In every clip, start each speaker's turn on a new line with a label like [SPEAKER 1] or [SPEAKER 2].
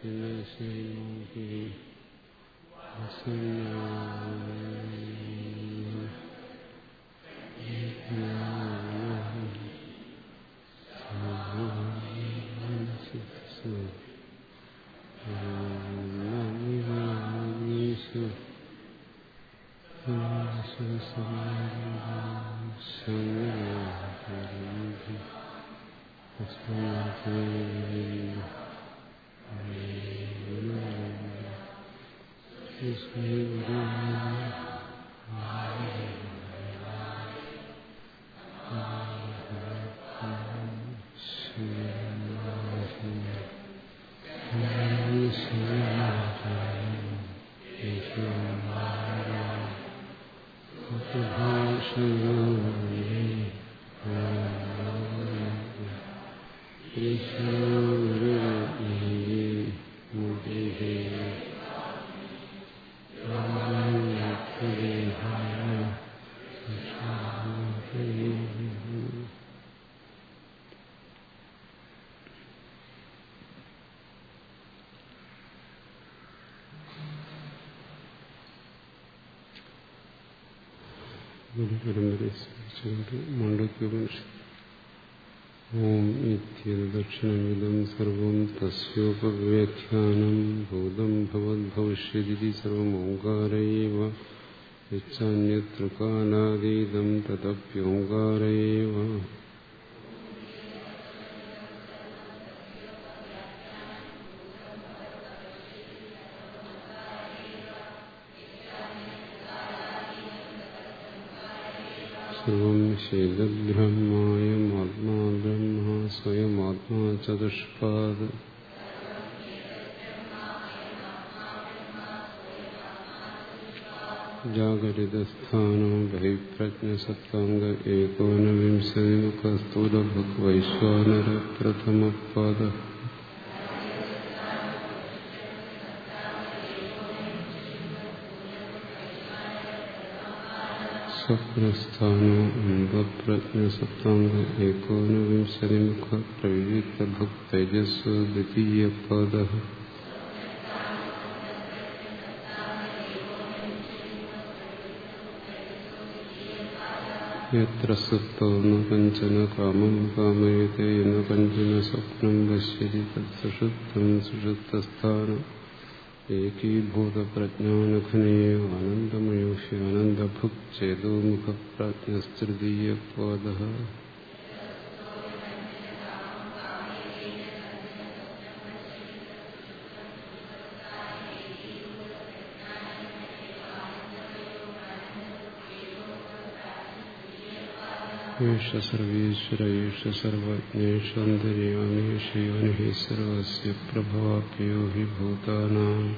[SPEAKER 1] ശ്രീമുഖി ഗുരുപരമ്പരയെ സ്മരിച്ചുകൊണ്ട് മാണ്ഡവ്യോപനിഷത്ത് ഓം ഇത്യദക്ഷിണമിതം സർവം തസ്യോപവ്യാഖ്യാനം ഭൂതം ഭവദ്ഭവിഷ്യതി സർവം ഓങ്കാരയേവ യച്ചാന്യതൃകാലാതീതം തദപ്യോങ്കാരയേവ സർവം ശൈലബ്രഹ്മായമാത്മാ ബ്രഹ്മ സ്വയമാത്മാ ചതുഷ്പാദ് ജാഗരിതസ്ഥാനോ ബഹിപ്രജ്ഞസപ്താംഗ ഏകോനവിംശതിമുഖസ്ഥൂലഭുഗ്വൈശ്വാനര പ്രഥമപാദ സ്വപ്നസ്ഥാനോ അമ്പപ്രജ്ഞസപ്താംഗ ഏകോനവിംശതിമുഖ പ്രവിവിക്തഭുക് തേജസ് ദ്വിതീയപാദ യത്ര സുപ്തോ ന കഞ്ചന കാമം കാമയത്തെ ന കഞ്ചന സ്വപ്നം പശ്യതി തത്സുഷുപ്തം സുഷുപ്തസ്ഥാനം ഏകീഭൂതപ്രജ്ഞാനഘനയെ ആനന്ദമയോഷ്യ ആനന്ദഭുക് ईश सर्वेश्वर ईश सर्वज्ञेशन्तर्यामीशेवन् हि सर्वस्य प्रभाप्यो हि भूतानाम्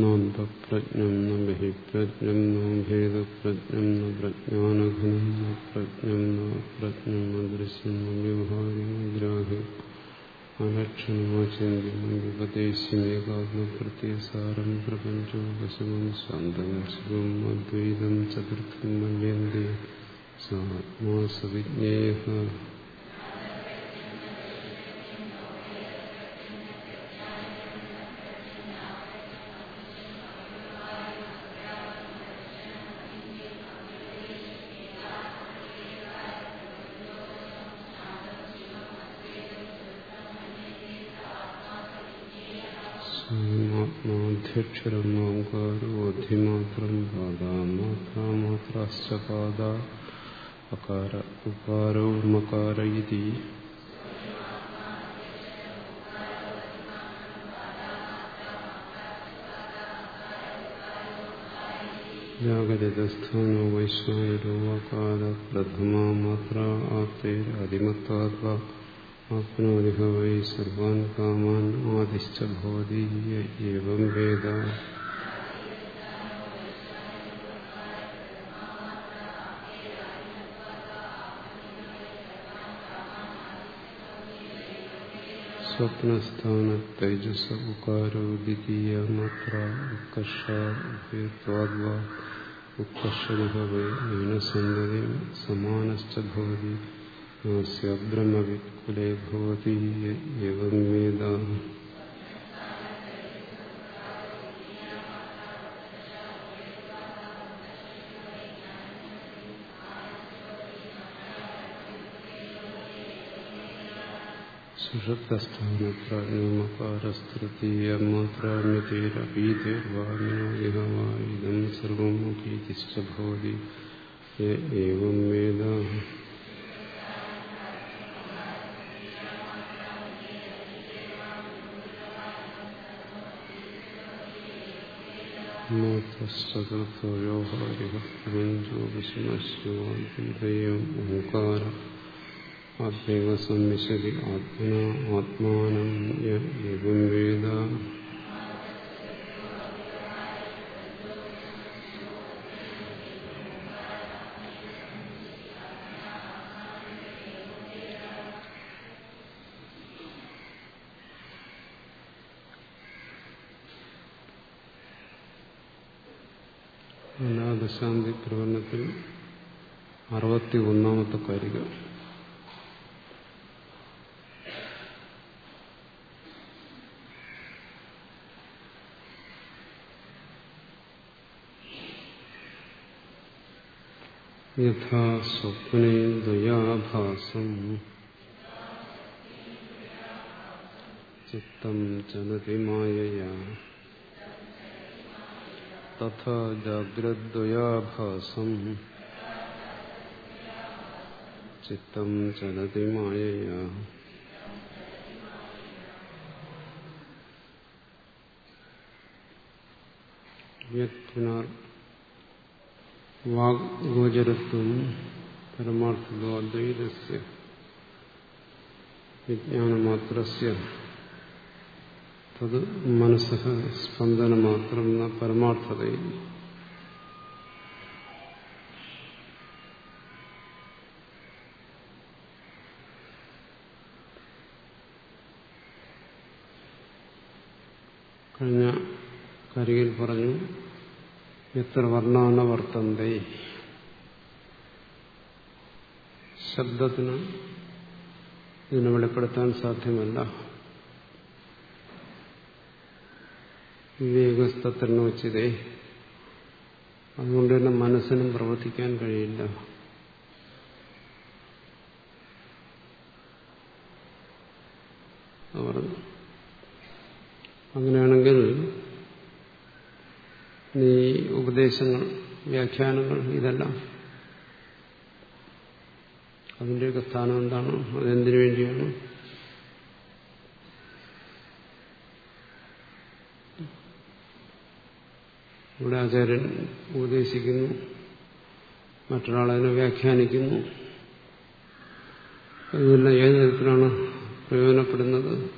[SPEAKER 1] नान्तप्रज्ञम् न बहि प्रज्ञम् न भेदप्रज्ञम् न प्रज्ञानघनम् न प्रज्ञम् न प्रज्ञम् न दृश्यम् न व्यवहारिग्राहि അലക്ഷണമാചിന്യം വിപദേശിമേകാത്മപ്രത്യസാരം പ്രപഞ്ചോപശമം ശാന്തം ശിവം അദ്വൈതം ചതുർത്ഥം മന്യന്തേ സാത്മാ സവിജ്ഞേയ ആത്മാധ്യക്ഷരം ഓങ്കാരോ അധിമാത്രം പാദാമാത്രാമാത്രാശ്ച പാദ അകാര ഉകാരോ മകാര ഇതി. ജാഗരിതസ്ഥാനോ വൈശ്വായരോ അകാര പ്രഥമാ മാത്ര ആപ്തേരതിമത്വാ ആപ്നോതി വൈ സർവാൻ കാമാൻ ആദിശ്ച ഭവതി ഏവം വേദ സ്വപ്നസ്ഥാന തൈജസ ഉകാരോ ദ്വിതീയ മാത്ര ഉത്കർഷാദ്വാ ഉത്കർഷണസന്തതി സമാനശ്ച ഭവതി ബ്രഹ്മവിക്കുലേ ഭവതി എവം വേദ സുഷുപ്തസ്ഥാനപ്രാജ്ഞമകാരസ്തൃതീയമാത്രാമ്യതേരപീതിർവാമിനോദിഹവായുധം സർവം ഭീതിശ്ച ഭവതി ഏവം വേദ ോഹാരിഹ്യഞ്ജോവിശമശ്യോദ്യം ഓങ്കാര ആത്മൈവ സംവിശതി ആത്മന ആത്മാനം യം വേദ. അനാദശാന്തി പ്രകടനത്തിൽ അറുപത്തി ഒന്നാമത്തെ കാര്യം യഥാ സ്വപ്നെ ദയാഭാസം. ചിത്തം ചലതി മായയാ. തഥാ ജാഗ്രദ്വയാഭാസം ചിത്തം ചലതി മായയാ യത്പുനർ വാഗ്ഗോചരത്വം പരമാർത്ഥതോ അദ്വൈതസ്യ വിജ്ഞാനമാത്രസ്യ തത് മനസ്സ സ്പന്ദന മാത്രം പരമാർത്ഥതയിൽ. കഴിഞ്ഞ കരികിൽ പറഞ്ഞു എത്ര വർണാന വർത്തന്ത? ശബ്ദത്തിന് ഇതിനെ വെളിപ്പെടുത്താൻ സാധ്യമല്ല. വിവേകസ്തത്വ വെച്ചതേ അതുകൊണ്ട് തന്നെ മനസ്സിനും പ്രവർത്തിക്കാൻ കഴിയില്ല. അങ്ങനെയാണെങ്കിൽ നീ ഉപദേശങ്ങൾ വ്യാഖ്യാനങ്ങൾ ഇതെല്ലാം അതിന്റെയൊക്കെ സ്ഥാനം എന്താണ്? അതെന്തിനു വേണ്ടിയാണ്? ഇവിടെ ആചാര്യൻ ഉപദേശിക്കുന്നു. മറ്റൊരാൾ അതിനെ വ്യാഖ്യാനിക്കുന്നു. ഇതെല്ലാം ഏത് തരത്തിലാണ് പ്രയോജനപ്പെടുന്നത്?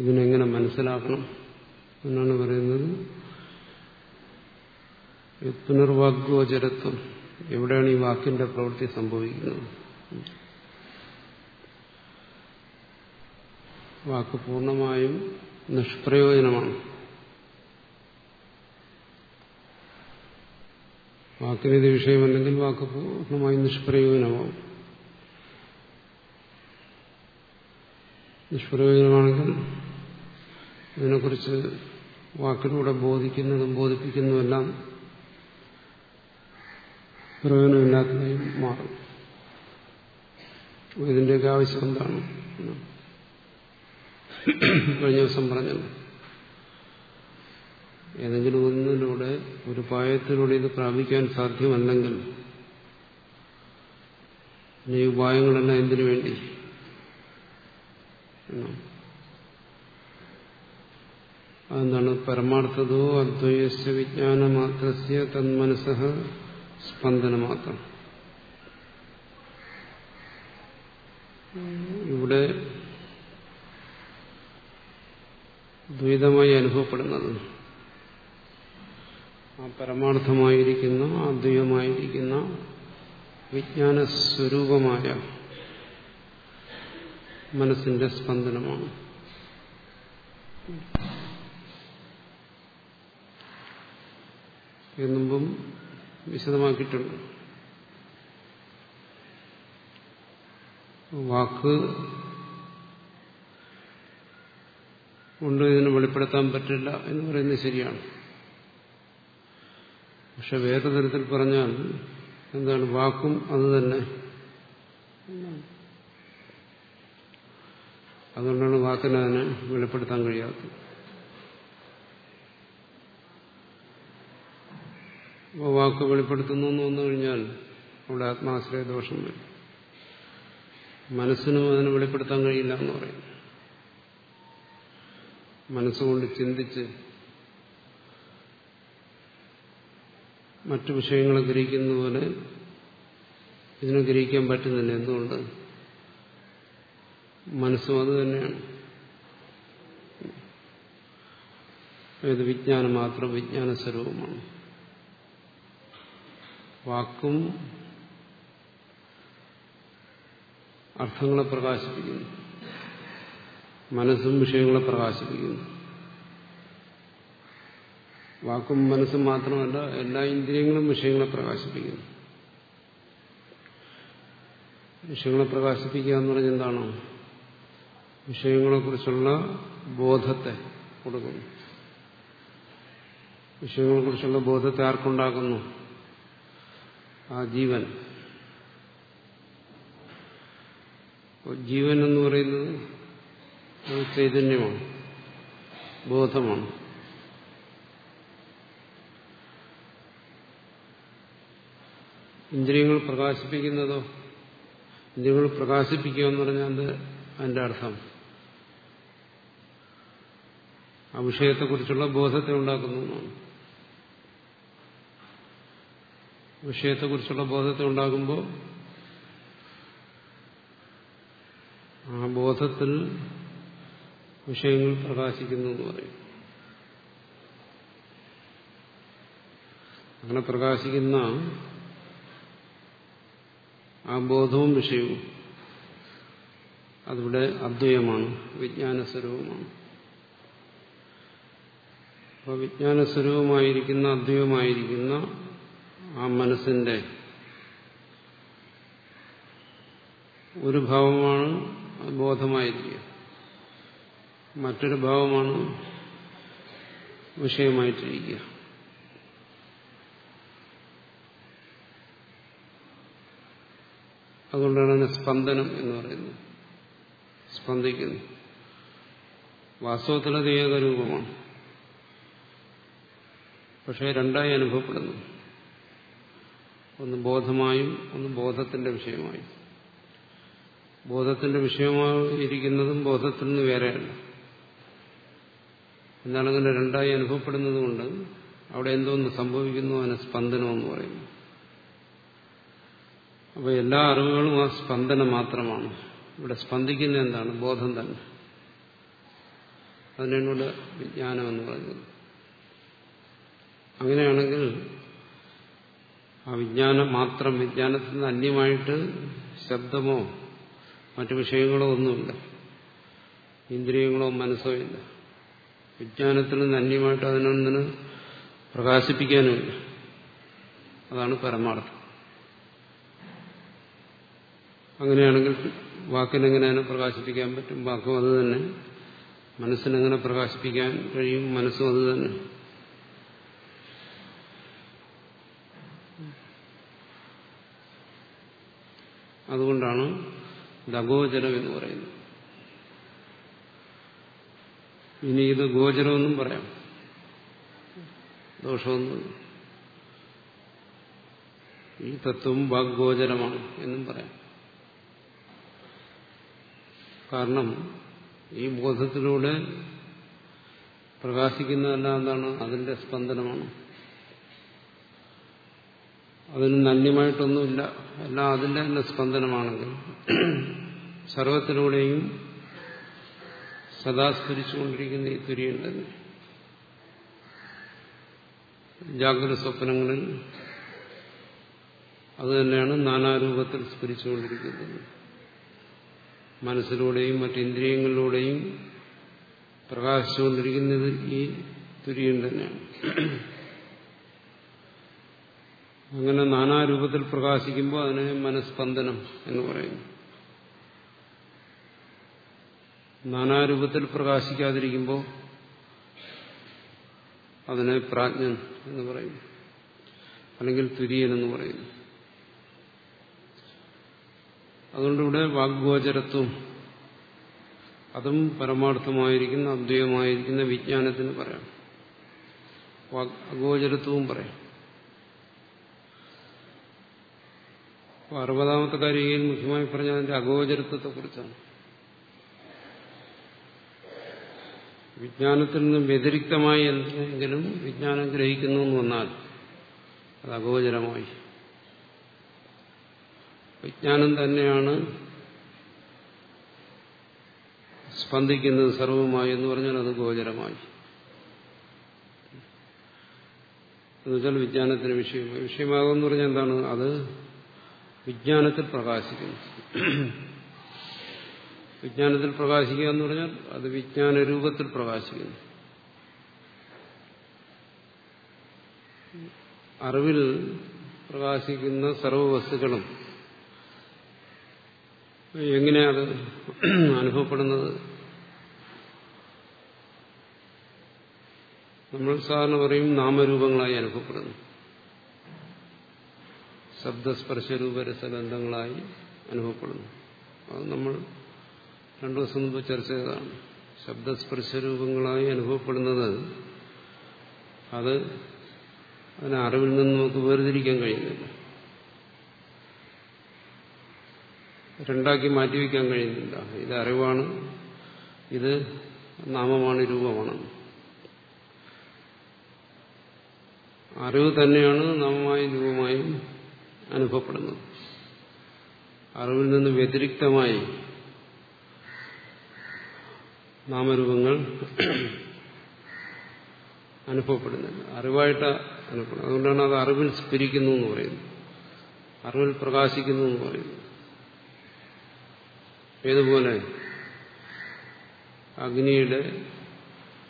[SPEAKER 1] ഇതിനെങ്ങനെ മനസ്സിലാക്കണം എന്നാണ് പറയുന്നത്. പുനർവാഗ്ഗോചരത്വം എവിടെയാണ് ഈ വാക്കിന്റെ പ്രവൃത്തി സംഭവിക്കുന്നത്? വാക്ക് പൂർണമായും നിഷ്പ്രയോജനമാണ്. വാക്കിനിത് വിഷയമല്ലെങ്കിൽ വാക്ക് പൂർണമായും നിഷ്പ്രയോജനമാവും. നിഷ്പ്രയോജനമാണെങ്കിൽ ഇതിനെക്കുറിച്ച് വാക്കിലൂടെ ബോധിക്കുന്നതും ബോധിപ്പിക്കുന്നതുമെല്ലാം പ്രയോജനമില്ലാത്തതായും മാറും. ഇതിന്റെയൊക്കെ ആവശ്യം എന്താണ്? കഴിഞ്ഞ ദിവസം പറഞ്ഞത് ഏതെങ്കിലും ഒന്നിലൂടെ ഒരു പായത്തിലൂടെ ഇത് പ്രാപിക്കാൻ സാധ്യമല്ലെങ്കിൽ ഈ ഉപായങ്ങളെല്ലാം എന്തിനു വേണ്ടി? അതെന്താണ്? പരമാർത്ഥതോ അദ്വൈസ്യ വിജ്ഞാനമാത്രസ്യ സ്പന്ദന മാത്രം ഇവിടെ ദ്വൈതമായി അനുഭവപ്പെടുന്നത് ആ പരമാർത്ഥമായിരിക്കുന്ന അദ്വൈതമായിരിക്കുന്ന വിജ്ഞാന സ്വരൂപമായ മനസ്സിന്റെ സ്പന്ദനമാണ്. എന്നുമ്പം വിശദമാക്കിയിട്ടുണ്ട്. വാക്ക് കൊണ്ട് ഇതിനെ വെളിപ്പെടുത്താൻ പറ്റില്ല എന്ന് പറയുന്നത് ശരിയാണ്. പക്ഷെ വേറെ തരത്തിൽ പറഞ്ഞാൽ എന്താണ് വാക്കും അത് തന്നെ. അതുകൊണ്ടാണ് വാക്കിനെ അതിനെ വെളിപ്പെടുത്താൻ കഴിയാത്തത്. അപ്പോൾ വാക്ക് വെളിപ്പെടുത്തുന്നു എന്ന് വന്നു കഴിഞ്ഞാൽ അവിടെ ആത്മാശ്രയ ദോഷം വരും. മനസ്സിനും അതിനെ വെളിപ്പെടുത്താൻ കഴിയില്ല എന്ന് പറയും. മനസ്സുകൊണ്ട് ചിന്തിച്ച് മറ്റു വിഷയങ്ങളെ ഗ്രഹിക്കുന്ന പോലെ ഇതിനെ ഗ്രഹിക്കാൻ പറ്റുന്നില്ല. എന്തുകൊണ്ട്? മനസ്സും അത് തന്നെയാണ്. ഏത് വിജ്ഞാനം മാത്രം വിജ്ഞാന സ്വരൂപമാണ്. വാക്കും അർത്ഥങ്ങളെ പ്രകാശിപ്പിക്കുന്നു. മനസ്സും വിഷയങ്ങളെ പ്രകാശിപ്പിക്കുന്നു. വാക്കും മനസ്സും മാത്രമല്ല എല്ലാ ഇന്ദ്രിയങ്ങളും വിഷയങ്ങളെ പ്രകാശിപ്പിക്കുന്നു. വിഷയങ്ങളെ പ്രകാശിപ്പിക്കുക എന്ന് പറഞ്ഞാൽ എന്താണ്? വിഷയങ്ങളെക്കുറിച്ചുള്ള ബോധത്തെ കൊടുക്കുന്നു. വിഷയങ്ങളെക്കുറിച്ചുള്ള ബോധത്തെ ആർക്കുണ്ടാക്കുന്നു? ആ ജീവൻ. ജീവൻ എന്ന് പറയുന്നത് ചൈതന്യമാണ് ബോധമാണ്. ഇന്ദ്രിയങ്ങൾ പ്രകാശിപ്പിക്കുന്നതോ ഇന്ദ്രിയങ്ങൾ പ്രകാശിപ്പിക്കുക എന്ന് പറഞ്ഞാൽ അത് അതിന്റെ അർത്ഥം. ആ വിഷയത്തെക്കുറിച്ചുള്ള ബോധത്തെ ഉണ്ടാക്കുന്നു വിഷയത്തെക്കുറിച്ചുള്ള ബോധത്തെ ഉണ്ടാകുമ്പോൾ ആ ബോധത്തിൽ വിഷയങ്ങൾ പ്രകാശിക്കുന്നു എന്ന് പറയും. അങ്ങനെ പ്രകാശിക്കുന്ന ആ ബോധവും വിഷയവും. അതിവിടെ അദ്വയമാണ് വിജ്ഞാനസ്വരൂപമാണ്. അപ്പോൾ വിജ്ഞാനസ്വരൂപമായിരിക്കുന്ന അദ്വയമായിരിക്കുന്ന ആ മനസ്സിന്റെ ഒരു ഭാവമാണ് ബോധമായിരിക്കുക. മറ്റൊരു ഭാവമാണ് വിഷയമായിട്ടിരിക്കുക. അതുകൊണ്ടാണ് അതിന് സ്പന്ദനം എന്ന് പറയുന്നത്. സ്പന്ദിക്കുന്നു. വാസ്തവത്തിൽ അത് ഏകരൂപമാണ് പക്ഷേ രണ്ടായി അനുഭവപ്പെടുന്നു. ഒന്ന് ബോധമായും ഒന്ന് ബോധത്തിന്റെ വിഷയമായും. ബോധത്തിന്റെ വിഷയമായിരിക്കുന്നതും ബോധത്തിൽ നിന്ന് വേറെയല്ല. അങ്ങനെ രണ്ടായി അനുഭവപ്പെടുന്നത് കൊണ്ട് അവിടെ എന്തോന്ന് സംഭവിക്കുന്നു അതിന് സ്പന്ദനമെന്ന് പറയുന്നു. അപ്പോൾ എല്ലാ അറിവുകളും ആ സ്പന്ദനം മാത്രമാണ്. ഇവിടെ സ്പന്ദിക്കുന്ന എന്താണ്? ബോധം തന്നെ. അതിനാണ് ഇവിടെ വിജ്ഞാനം എന്ന് പറയുന്നത്. അങ്ങനെയാണെങ്കിൽ ആ വിജ്ഞാനം മാത്രം വിജ്ഞാനത്തിൽ നിന്ന് അന്യമായിട്ട് ശബ്ദമോ മറ്റു വിഷയങ്ങളോ ഒന്നുമില്ല. ഇന്ദ്രിയങ്ങളോ മനസ്സോ ഇല്ല. വിജ്ഞാനത്തിൽ നിന്ന് അന്യമായിട്ട് അതിനൊന്നിന് പ്രകാശിപ്പിക്കാനുമില്ല. അതാണ് പരമാർത്ഥം. അങ്ങനെയാണെങ്കിൽ വാക്കിനെങ്ങനെയാണ് പ്രകാശിപ്പിക്കാൻ പറ്റും? വാക്കും അത് തന്നെ. മനസ്സിനെങ്ങനെ പ്രകാശിപ്പിക്കാൻ കഴിയും? മനസ്സും അത് തന്നെ. അതുകൊണ്ടാണ് ദഗോചരം എന്ന് പറയുന്നത്. ഇനി ഇത് ഗോചരമെന്നും പറയാം. ദോഷമൊന്നും ഈ തത്വം വാഗ്ഗോചരമാണ് എന്നും പറയാം. കാരണം ഈ ബോധത്തിലൂടെ പ്രകാശിക്കുന്നതെല്ലാം എന്താണ്? അതിന്റെ സ്പന്ദനമാണ്. അതിന് നന്യമായിട്ടൊന്നുമില്ല. എല്ലാം അതിന്റെ തന്നെ സ്പന്ദനമാണെങ്കിൽ സർവത്തിലൂടെയും സദാ സ്ഫുരിച്ചുകൊണ്ടിരിക്കുന്ന ഈ തുര്യൻ ജാഗ്രത സ്വപ്നങ്ങളിൽ അതുതന്നെയാണ് നാനാരൂപത്തിൽ സ്ഫരിച്ചുകൊണ്ടിരിക്കുന്നത്. മനസ്സിലൂടെയും മറ്റിന്ദ്രിയങ്ങളിലൂടെയും പ്രകാശിച്ചുകൊണ്ടിരിക്കുന്നത് ഈ തുര്യൻ തന്നെയാണ്. അങ്ങനെ നാനാരൂപത്തിൽ പ്രകാശിക്കുമ്പോൾ അതിനെ മനസ്സ്പന്ദനം എന്ന് പറയുന്നു. നാനാരൂപത്തിൽ പ്രകാശിക്കാതിരിക്കുമ്പോൾ അതിനെ പ്രാജ്ഞൻ എന്ന് പറയുന്നു. അല്ലെങ്കിൽ തുര്യൻ എന്ന് പറയുന്നു. അതുകൊണ്ടിവിടെ വാഗ്ഗോചരത്വം. അതും പരമാർത്ഥമായിരിക്കുന്ന അദ്വൈതമായിരിക്കുന്ന വിജ്ഞാനത്തിന് പറയാം. അഗോചരത്വവും പറയാം. അറുപതാമത്തെ കാര്യം മുഖ്യമായി പറഞ്ഞ അതിന്റെ അഗോചരത്വത്തെക്കുറിച്ചാണ്. വിജ്ഞാനത്തിൽ നിന്നും വ്യതിരിക്തമായി എന്തെങ്കിലും വിജ്ഞാനം ഗ്രഹിക്കുന്നു എന്ന് വന്നാൽ അത് അഗോചരമായി. വിജ്ഞാനം തന്നെയാണ് സ്പന്ദിക്കുന്നത് സർവമായി എന്ന് പറഞ്ഞാൽ അത് ഗോചരമായി. എന്നുവെച്ചാൽ വിജ്ഞാനത്തിന് വിഷയമായി. വിഷയമാകുമെന്ന് പറഞ്ഞാൽ എന്താണ്? അത് വിജ്ഞാനത്തിൽ പ്രകാശിക്കുന്നു. വിജ്ഞാനത്തിൽ പ്രകാശിക്കുക എന്ന് പറഞ്ഞാൽ അത് വിജ്ഞാന രൂപത്തിൽ പ്രകാശിക്കുന്നു. അറിവിൽ പ്രകാശിക്കുന്ന സർവ എങ്ങനെയത് അനുഭവപ്പെടുന്നത്? നമ്മൾ സാധാരണ പറയും നാമരൂപങ്ങളായി അനുഭവപ്പെടുന്നു. ശബ്ദസ്പർശ രൂപരസഗന്ധങ്ങളായി അനുഭവപ്പെടുന്നു. അത് നമ്മൾ രണ്ടു ദിവസം മുമ്പ് ചർച്ച ചെയ്തതാണ്. ശബ്ദസ്പർശരൂപങ്ങളായി അനുഭവപ്പെടുന്നത് അത് അതിനെ അറിവിൽ നിന്ന് നമുക്ക് വേർതിരിക്കാൻ കഴിയുന്നില്ല. രണ്ടാക്കി മാറ്റി മാറ്റിവെക്കാൻ കഴിയുന്നില്ല. ഇത് അറിവാണ്. ഇത് നാമമാണ് രൂപമാണ്. അറിവ് തന്നെയാണ് നാമമായും രൂപമായും അനുഭവപ്പെടുന്നത്. അറിവിൽ നിന്ന് വ്യതിരിക്തമായി നാമരൂപങ്ങൾ അനുഭവപ്പെടുന്നില്ല. അറിവായിട്ട് അനുഭവപ്പെടുന്നത് അതുകൊണ്ടാണ് അത് അറിവിൽ സ്ഫിരിക്കുന്നു എന്ന് പറയുന്നത്. അറിവിൽ പ്രകാശിക്കുന്നു എന്ന് പറയുന്നു ഏതുപോലെ അഗ്നിയുടെ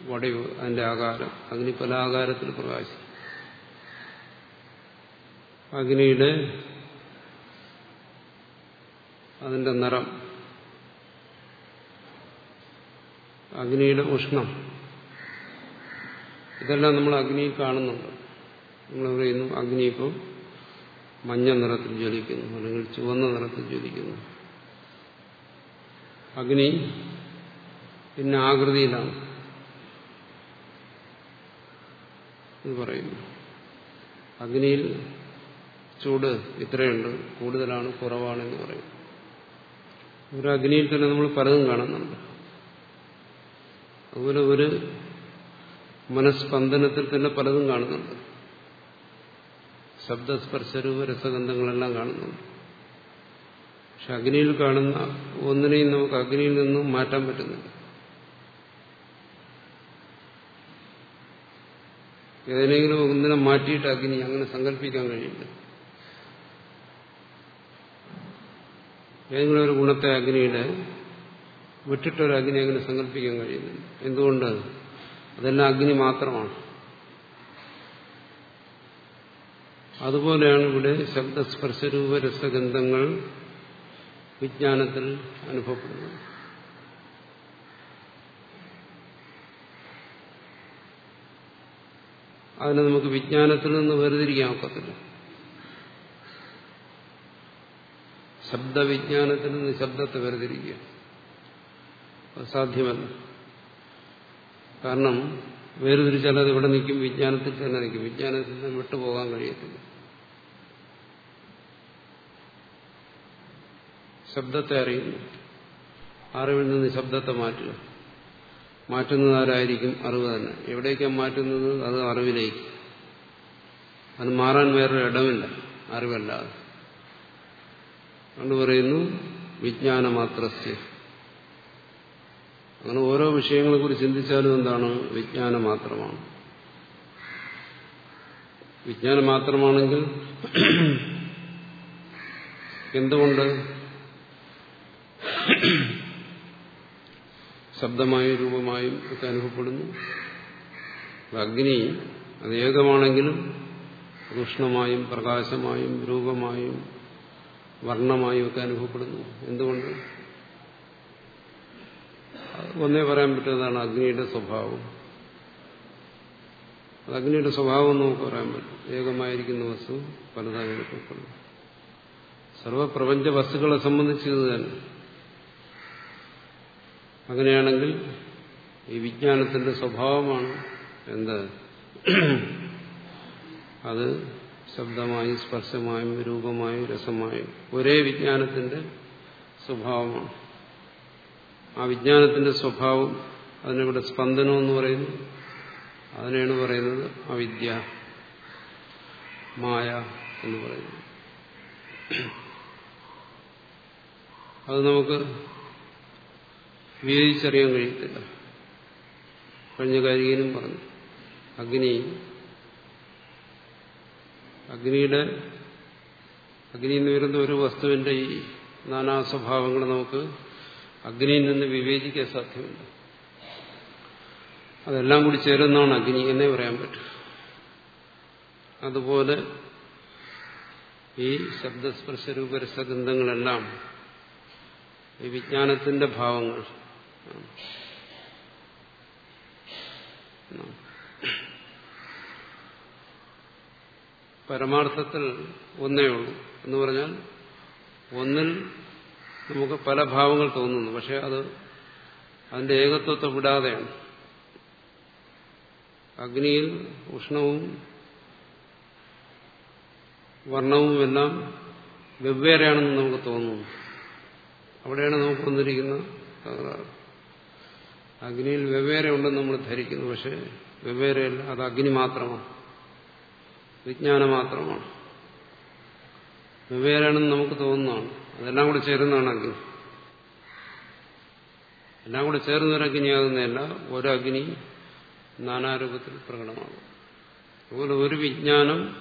[SPEAKER 1] വടവ് അതിന്റെ ആകാരം അഗ്നി പല ആകാരത്തിൽ പ്രകാശിക്കും. അഗ്നിയുടെ അതിന്റെ നിറം അഗ്നിയുടെ ഉഷ്ണം ഇതെല്ലാം നമ്മൾ അഗ്നി കാണുന്നുണ്ട്. നമ്മൾ പറയുന്നു അഗ്നി ഇപ്പം മഞ്ഞ നിറത്തിൽ ജ്വലിക്കുന്നു അല്ലെങ്കിൽ ചുവന്ന നിറത്തിൽ ജ്വലിക്കുന്നു. അഗ്നി പിന്നെ ആകൃതിയിലാണ്. എന്ന് പറയുന്നു. അഗ്നിയിൽ ചൂട് ഇത്രയുണ്ട് കൂടുതലാണ് കുറവാണ് എന്ന് പറയും ഒരു അഗ്നിയിൽ തന്നെ നമ്മൾ പലതും കാണുന്നുണ്ട്. അതുപോലെ ഒരു മനസ്സ്പന്ദനത്തിൽ തന്നെ പലതും കാണുന്നുണ്ട്. ശബ്ദസ്പർശരൂപ രസഗന്ധങ്ങളെല്ലാം കാണുന്നുണ്ട്. പക്ഷെ അഗ്നിയിൽ കാണുന്ന ഒന്നിനെയും നമുക്ക് അഗ്നിയിൽ നിന്നും മാറ്റാൻ പറ്റുന്നില്ല. ഏതെങ്കിലും ഒന്നിനെ മാറ്റിയിട്ട് അഗ്നി അങ്ങനെ സങ്കല്പിക്കാൻ കഴിയില്ല. ഏതെങ്കിലും ഒരു ഗുണത്തെ അഗ്നിയുടെ വിട്ടിട്ടൊരു അഗ്നി അങ്ങനെ സങ്കല്പിക്കാൻ കഴിയുന്നില്ല എന്തുകൊണ്ട്? അതെല്ലാം അഗ്നി മാത്രമാണ്. അതുപോലെയാണ് ഇവിടെ ശബ്ദസ്പർശരൂപ രസഗന്ധങ്ങൾ വിജ്ഞാനത്തിൽ അനുഭവപ്പെടുന്നു. അതിനെ നമുക്ക് വിജ്ഞാനത്തിൽ നിന്ന് വേർതിരിക്കാൻ ഒക്കത്തില്ല. ശബ്ദവിജ്ഞാനത്തിൽ നിന്ന് ശബ്ദത്തെ വേർതിരിക്കുക. അത് സാധ്യമല്ല. കാരണം വേർതിരിച്ചാൽ അത് ഇവിടെ നിൽക്കും വിജ്ഞാനത്തിൽ തന്നെ നിൽക്കും. വിജ്ഞാനത്തിൽ നിന്ന് വിട്ടുപോകാൻ കഴിയത്തില്ല. ശബ്ദത്തെ അറിയുന്നു. അറിവിൽ നിന്ന് ശബ്ദത്തെ മാറ്റുക. മാറ്റുന്നത് ആരായിരിക്കും? അറിവ് തന്നെ. എവിടേക്കാണ് മാറ്റുന്നത്? അത് അറിവിലേക്ക്. അത് മാറാൻ വേറൊരു ഇടമില്ല. അറിവല്ലാതെ. അതുകൊണ്ട് പറയുന്നു വിജ്ഞാനമാത്രസ്യ. അങ്ങനെ ഓരോ വിഷയങ്ങളെ കുറിച്ച് ചിന്തിച്ചാലും എന്താണ്? വിജ്ഞാനം മാത്രമാണ് വിജ്ഞാനം മാത്രമാണെങ്കിൽ എന്തുകൊണ്ട് ശബ്ദമായും രൂപമായും ഒക്കെ അനുഭവപ്പെടുന്നു. അഗ്നി അത് ഏകമാണെങ്കിലും ഉഷ്ണമായും പ്രകാശമായും രൂപമായും വർണമായും ഒക്കെ അനുഭവപ്പെടുന്നു. എന്തുകൊണ്ട്? ഒന്നേ പറയാൻ പറ്റുന്നതാണ് അഗ്നിയുടെ സ്വഭാവം. അത് അഗ്നിയുടെ സ്വഭാവം നമുക്ക് പറയാൻ പറ്റും. ഏകമായിരിക്കുന്ന വസ്തു പലതായി അനുഭവപ്പെടുന്നു സർവപ്രപഞ്ച വസ്തുക്കളെ സംബന്ധിച്ച് ഇത് തന്നെ. അങ്ങനെയാണെങ്കിൽ ഈ വിജ്ഞാനത്തിന്റെ സ്വഭാവമാണ് എന്ത്? അത് ശബ്ദമായും സ്പർശമായും രൂപമായും രസമായും ഒരേ വിജ്ഞാനത്തിന്റെ സ്വഭാവമാണ്. ആ വിജ്ഞാനത്തിന്റെ സ്വഭാവം അതിനിവിടെ സ്പന്ദനം എന്ന് പറയുന്നു. അതിനെയാണ് പറയുന്നത് അവിദ്യ മായ എന്ന് പറയുന്നത്. അത് നമുക്ക് വിവേചിച്ചറിയാൻ കഴിയത്തില്ല. കഴിഞ്ഞ കാര്യനും പറഞ്ഞു അഗ്നി അഗ്നിയുടെ അഗ്നി എന്ന് വരുന്ന ഒരു വസ്തുവിന്റെ ഈ നാനാ സ്വഭാവങ്ങൾ നമുക്ക് അഗ്നിയിൽ നിന്ന് വിവേചിക്കാൻ സാധ്യമല്ല അതെല്ലാം കൂടി ചേരുന്നതാണ് അഗ്നി എന്നേ പറയാൻ പറ്റും. അതുപോലെ ഈ ശബ്ദസ്പർശ രൂപരസഗന്ധങ്ങളെല്ലാം ഈ വിജ്ഞാനത്തിന്റെ ഭാവങ്ങൾ പരമാർത്ഥത്തിൽ ഒന്നേ ഉള്ളൂ എന്ന് പറഞ്ഞാൽ ഒന്നിൽ നമുക്ക് പല ഭാവങ്ങൾ തോന്നുന്നു പക്ഷെ അത് അതിന്റെ ഏകത്വത്തെ വിടാതെയാണ്. അഗ്നിയിൽ ഉഷ്ണവും വർണവും എല്ലാം വെവ്വേറെയാണെന്ന് നമുക്ക് തോന്നുന്നു. അവിടെയാണ് നമുക്ക് വന്നിരിക്കുന്ന തകരാറ് അഗ്നിയിൽ വെവ്വേറെ ഉണ്ടെന്ന് നമ്മൾ ധരിക്കുന്നു പക്ഷെ വെവ്വേറെയല്ല. അത് അഗ്നി മാത്രമാണ്. വിജ്ഞാനം മാത്രമാണ്. വെവ്വേറെയാണെന്ന് നമുക്ക് തോന്നുന്നതാണ്. അതെല്ലാം കൂടെ ചേരുന്നതാണ് അഗ്നി. എല്ലാം കൂടെ ചേർന്നൊരു അഗ്നിയാകുന്നതല്ല ഒരു അഗ്നി നാനാരൂപത്തിൽ പ്രകടമാകും അതുപോലെ ഒരു വിജ്ഞാനം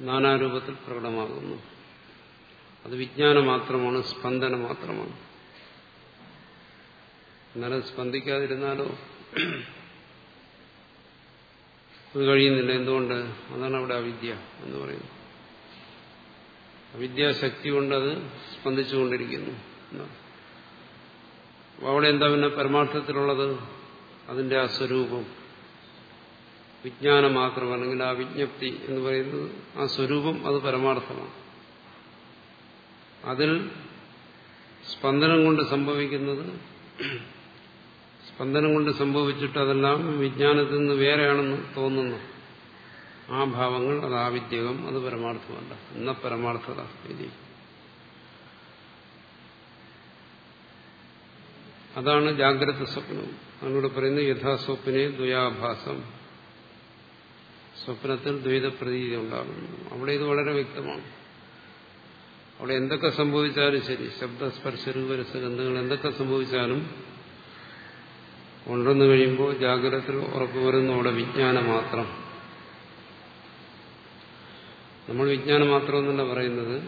[SPEAKER 1] നാനാരൂപത്തിൽ പ്രകടമാകുന്നു. അത് വിജ്ഞാനം മാത്രമാണ് സ്പന്ദനം മാത്രമാണ്. എന്നാലും സ്പന്ദിക്കാതിരുന്നാലോ? അത് കഴിയുന്നില്ല. എന്തുകൊണ്ട്? അതാണ് അവിടെ അവിദ്യ എന്ന് പറയുന്നത്. അവിദ്യാശക്തി കൊണ്ട് അത് സ്പന്ദിച്ചുകൊണ്ടിരിക്കുന്നു അവിടെ എന്താ പിന്നെ പരമാർത്ഥത്തിലുള്ളത്? അതിന്റെ ആ സ്വരൂപം. വിജ്ഞാനം മാത്രം അല്ലെങ്കിൽ ആ വിജ്ഞപ്തി എന്ന് പറയുന്നത് ആ സ്വരൂപം അത് പരമാർത്ഥമാണ്. അതിൽ സ്പന്ദനം കൊണ്ട് സംഭവിക്കുന്നത് സ്പന്ദനം കൊണ്ട് സംഭവിച്ചിട്ട് അതെല്ലാം വിജ്ഞാനത്തിൽ നിന്ന് വേറെയാണെന്ന് തോന്നുന്നു. ആ ഭാവങ്ങൾ അത് ആവിദ്യകം അത് പരമാർത്ഥമല്ല. എന്ന പരമാർത്ഥത ഇതി. അതാണ് ജാഗ്രത സ്വപ്നം. അങ്ങോട്ട് പറയുന്നത് യഥാസ്വപ്നെ ദ്വയാഭാസം. സ്വപ്നത്തിൽ ദ്വൈത പ്രതീതി ഉണ്ടാകുന്നു. അവിടെ ഇത് വളരെ വ്യക്തമാണ്. അവിടെ എന്തൊക്കെ സംഭവിച്ചാലും ശരി. ശബ്ദസ്പർശ രൂപരസഗന്ധങ്ങൾ എന്തൊക്കെ സംഭവിച്ചാലും ഉണ്ടെന്ന് കഴിയുമ്പോൾ ജാഗ്രതത്തിൽ ഉറപ്പുവരുന്ന അവിടെ വിജ്ഞാനം മാത്രം. നമ്മൾ വിജ്ഞാനം മാത്രം എന്നല്ല പറയുന്നത്.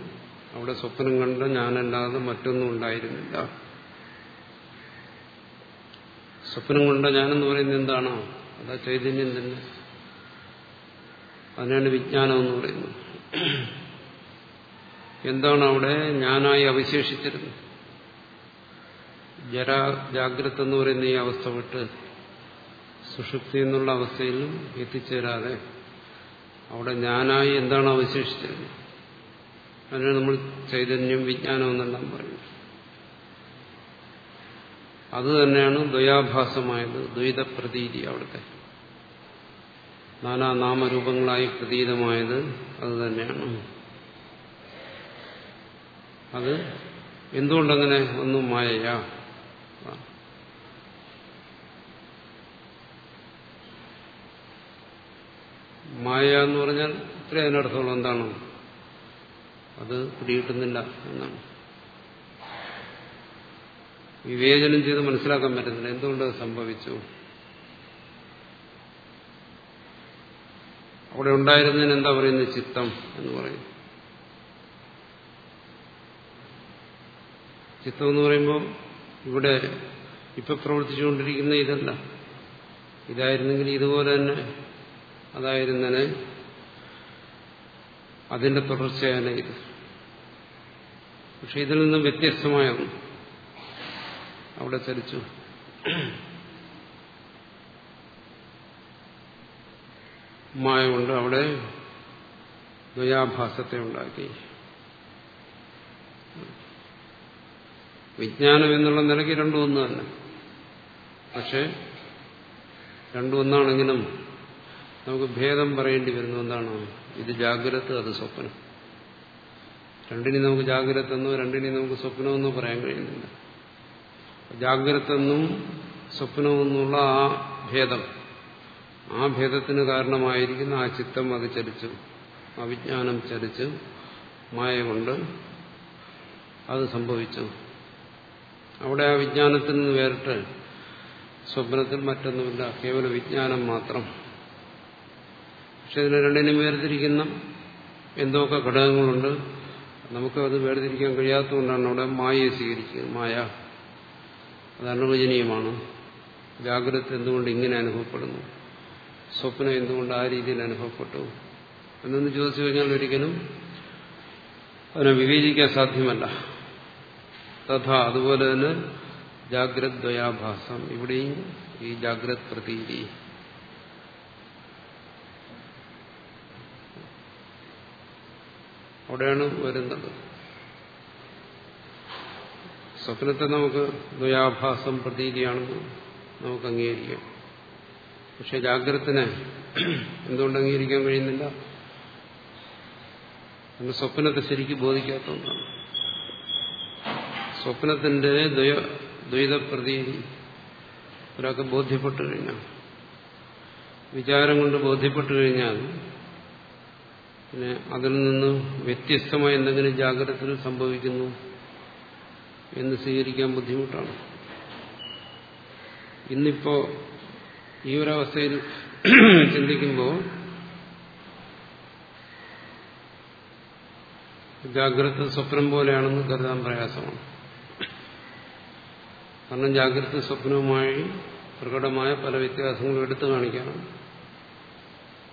[SPEAKER 1] അവിടെ സ്വപ്നം കണ്ട ഞാനല്ലാതെ മറ്റൊന്നും ഉണ്ടായിരുന്നില്ല. സ്വപ്നം കൊണ്ട ഞാനെന്ന് പറയുന്നത് എന്താണോ? അതാ ചൈതന്യം തന്നെ. അതിനാണ് വിജ്ഞാനം എന്ന് പറയുന്നത്. എന്താണ് അവിടെ ഞാനായി അവശേഷിച്ചിരുന്നത്? ജരാ ജാഗ്രത എന്ന് പറയുന്ന ഈ അവസ്ഥ വിട്ട് സുഷുപ്തി എന്നുള്ള അവസ്ഥയിലും എത്തിച്ചേരാതെ അവിടെ ഞാനായി എന്താണ് അവശേഷിച്ചത്? അതിനെ നമ്മൾ ചൈതന്യം വിജ്ഞാനം എന്നെല്ലാം പറയുന്നത് അത് തന്നെയാണ് ദ്വയാഭാസമായത് ദ്വൈത പ്രതീതി അവിടുത്തെ. നാനാ നാമരൂപങ്ങളായി പ്രതീതമായത് അത് തന്നെയാണ്. അത് എന്തുകൊണ്ടങ്ങനെ ഒന്നും മായയാ? മായ എന്ന് പറഞ്ഞാൽ ഇത്ര അതിനർത്ഥമുള്ള എന്താണ്? അത് പിടികിട്ടുന്നില്ല എന്നാണ്. വിവേചനം ചെയ്ത് മനസ്സിലാക്കാൻ പറ്റുന്നില്ല. എന്തുകൊണ്ട് സംഭവിച്ചു? അവിടെ ഉണ്ടായിരുന്നതിന് എന്താ പറയുന്നത് ചിത്തം എന്ന് പറയും. ചിത്തം എന്ന് പറയുമ്പോൾ ഇവിടെ ഇപ്പൊ പ്രവർത്തിച്ചുകൊണ്ടിരിക്കുന്ന ഇതല്ല. ഇതായിരുന്നെങ്കിൽ ഇതുപോലെ തന്നെ അതായിരുന്നനെ അതിന്റെ തുടർച്ചയാണ് ഇത്. പക്ഷെ ഇതിൽ നിന്നും വ്യത്യസ്തമായ അവിടെ ചലിച്ചു മായ കൊണ്ട് അവിടെ ദ്വയാഭാസത്തെ ഉണ്ടാക്കി. വിജ്ഞാനം എന്നുള്ള നിലയ്ക്ക് രണ്ടും ഒന്ന് തന്നെ പക്ഷെ രണ്ടും ഒന്നാണെങ്കിലും നമുക്ക് ഭേദം പറയേണ്ടി വരുന്നു എന്താണ്? ഇത് ജാഗ്രത അത് സ്വപ്നം. രണ്ടിനി നമുക്ക് ജാഗ്രത എന്നോ രണ്ടിനി നമുക്ക് സ്വപ്നമെന്നോ പറയാൻ കഴിയുന്നില്ല. ജാഗ്രത എന്നും സ്വപ്നമെന്നുള്ള ആ ഭേദം ആ ഭേദത്തിന് കാരണമായിരിക്കുന്ന ആ ചിത്തം അത് ചലിച്ചു ആ വിജ്ഞാനം ചലിച്ചു മായ കൊണ്ട് അത് സംഭവിച്ചു. അവിടെ ആ വിജ്ഞാനത്തിൽ നിന്ന് വേറിട്ട് സ്വപ്നത്തിൽ മറ്റൊന്നുമില്ല. കേവല വിജ്ഞാനം മാത്രം. പക്ഷെ ഇതിനെ രണ്ടിനും വേർതിരിക്കുന്ന എന്തൊക്കെ ഘടകങ്ങളുണ്ട് അത് വേർതിരിക്കാൻ കഴിയാത്തതുകൊണ്ടാണ് അവിടെ മായയെ സ്വീകരിക്കുന്നത് മായ അത് അനുവചനീയമാണ്. ജാഗ്രത എന്തുകൊണ്ട് ഇങ്ങനെ അനുഭവപ്പെടുന്നു? സ്വപ്നം എന്തുകൊണ്ട് ആ രീതിയിൽ അനുഭവപ്പെട്ടു? എന്നൊന്ന് ചോദിച്ചു കഴിഞ്ഞാൽ ഒരിക്കലും അതിനെ വിവേചിക്കാൻ സാധ്യമല്ല. തഥാ അതുപോലെ തന്നെ ജാഗ്രത് ദ്വയാഭാസം ഇവിടെയും ഈ ജാഗ്രത് പ്രതീതി അവിടെയാണ് വരുന്നത്. സ്വപ്നത്തെ നമുക്ക് ദ്വയാഭാസം പ്രതീതിയാണെന്ന് നമുക്ക് അംഗീകരിക്കാം. പക്ഷെ ജാഗ്രതനെ എന്തുകൊണ്ട് അംഗീകരിക്കാൻ കഴിയുന്നില്ല? സ്വപ്നത്തെ ശരിക്കും ബോധിക്കാത്തതുകൊണ്ടാണ് സ്വപ്നത്തിന്റെ ദ്വൈതപ്രതീതി. ഒരാൾക്ക് ബോധ്യപ്പെട്ടു കഴിഞ്ഞാൽ വിചാരം കൊണ്ട് ബോധ്യപ്പെട്ടു കഴിഞ്ഞാൽ പിന്നെ അതിൽ നിന്ന് വ്യത്യസ്തമായി എന്തെങ്കിലും ജാഗ്രതത്തിൽ സംഭവിക്കുന്നു എന്ന് സ്വീകരിക്കാൻ ബുദ്ധിമുട്ടാണ്. ഇന്നിപ്പോ ഈ ഒരവസ്ഥയിൽ ചിന്തിക്കുമ്പോൾ ജാഗ്രത സ്വപ്നം പോലെയാണെന്ന് കരുതാൻ പ്രയാസമാണ്. കാരണം ജാഗ്രത സ്വപ്നവുമായി പ്രകടമായ പല വ്യത്യാസങ്ങളും എടുത്തു കാണിക്കണം.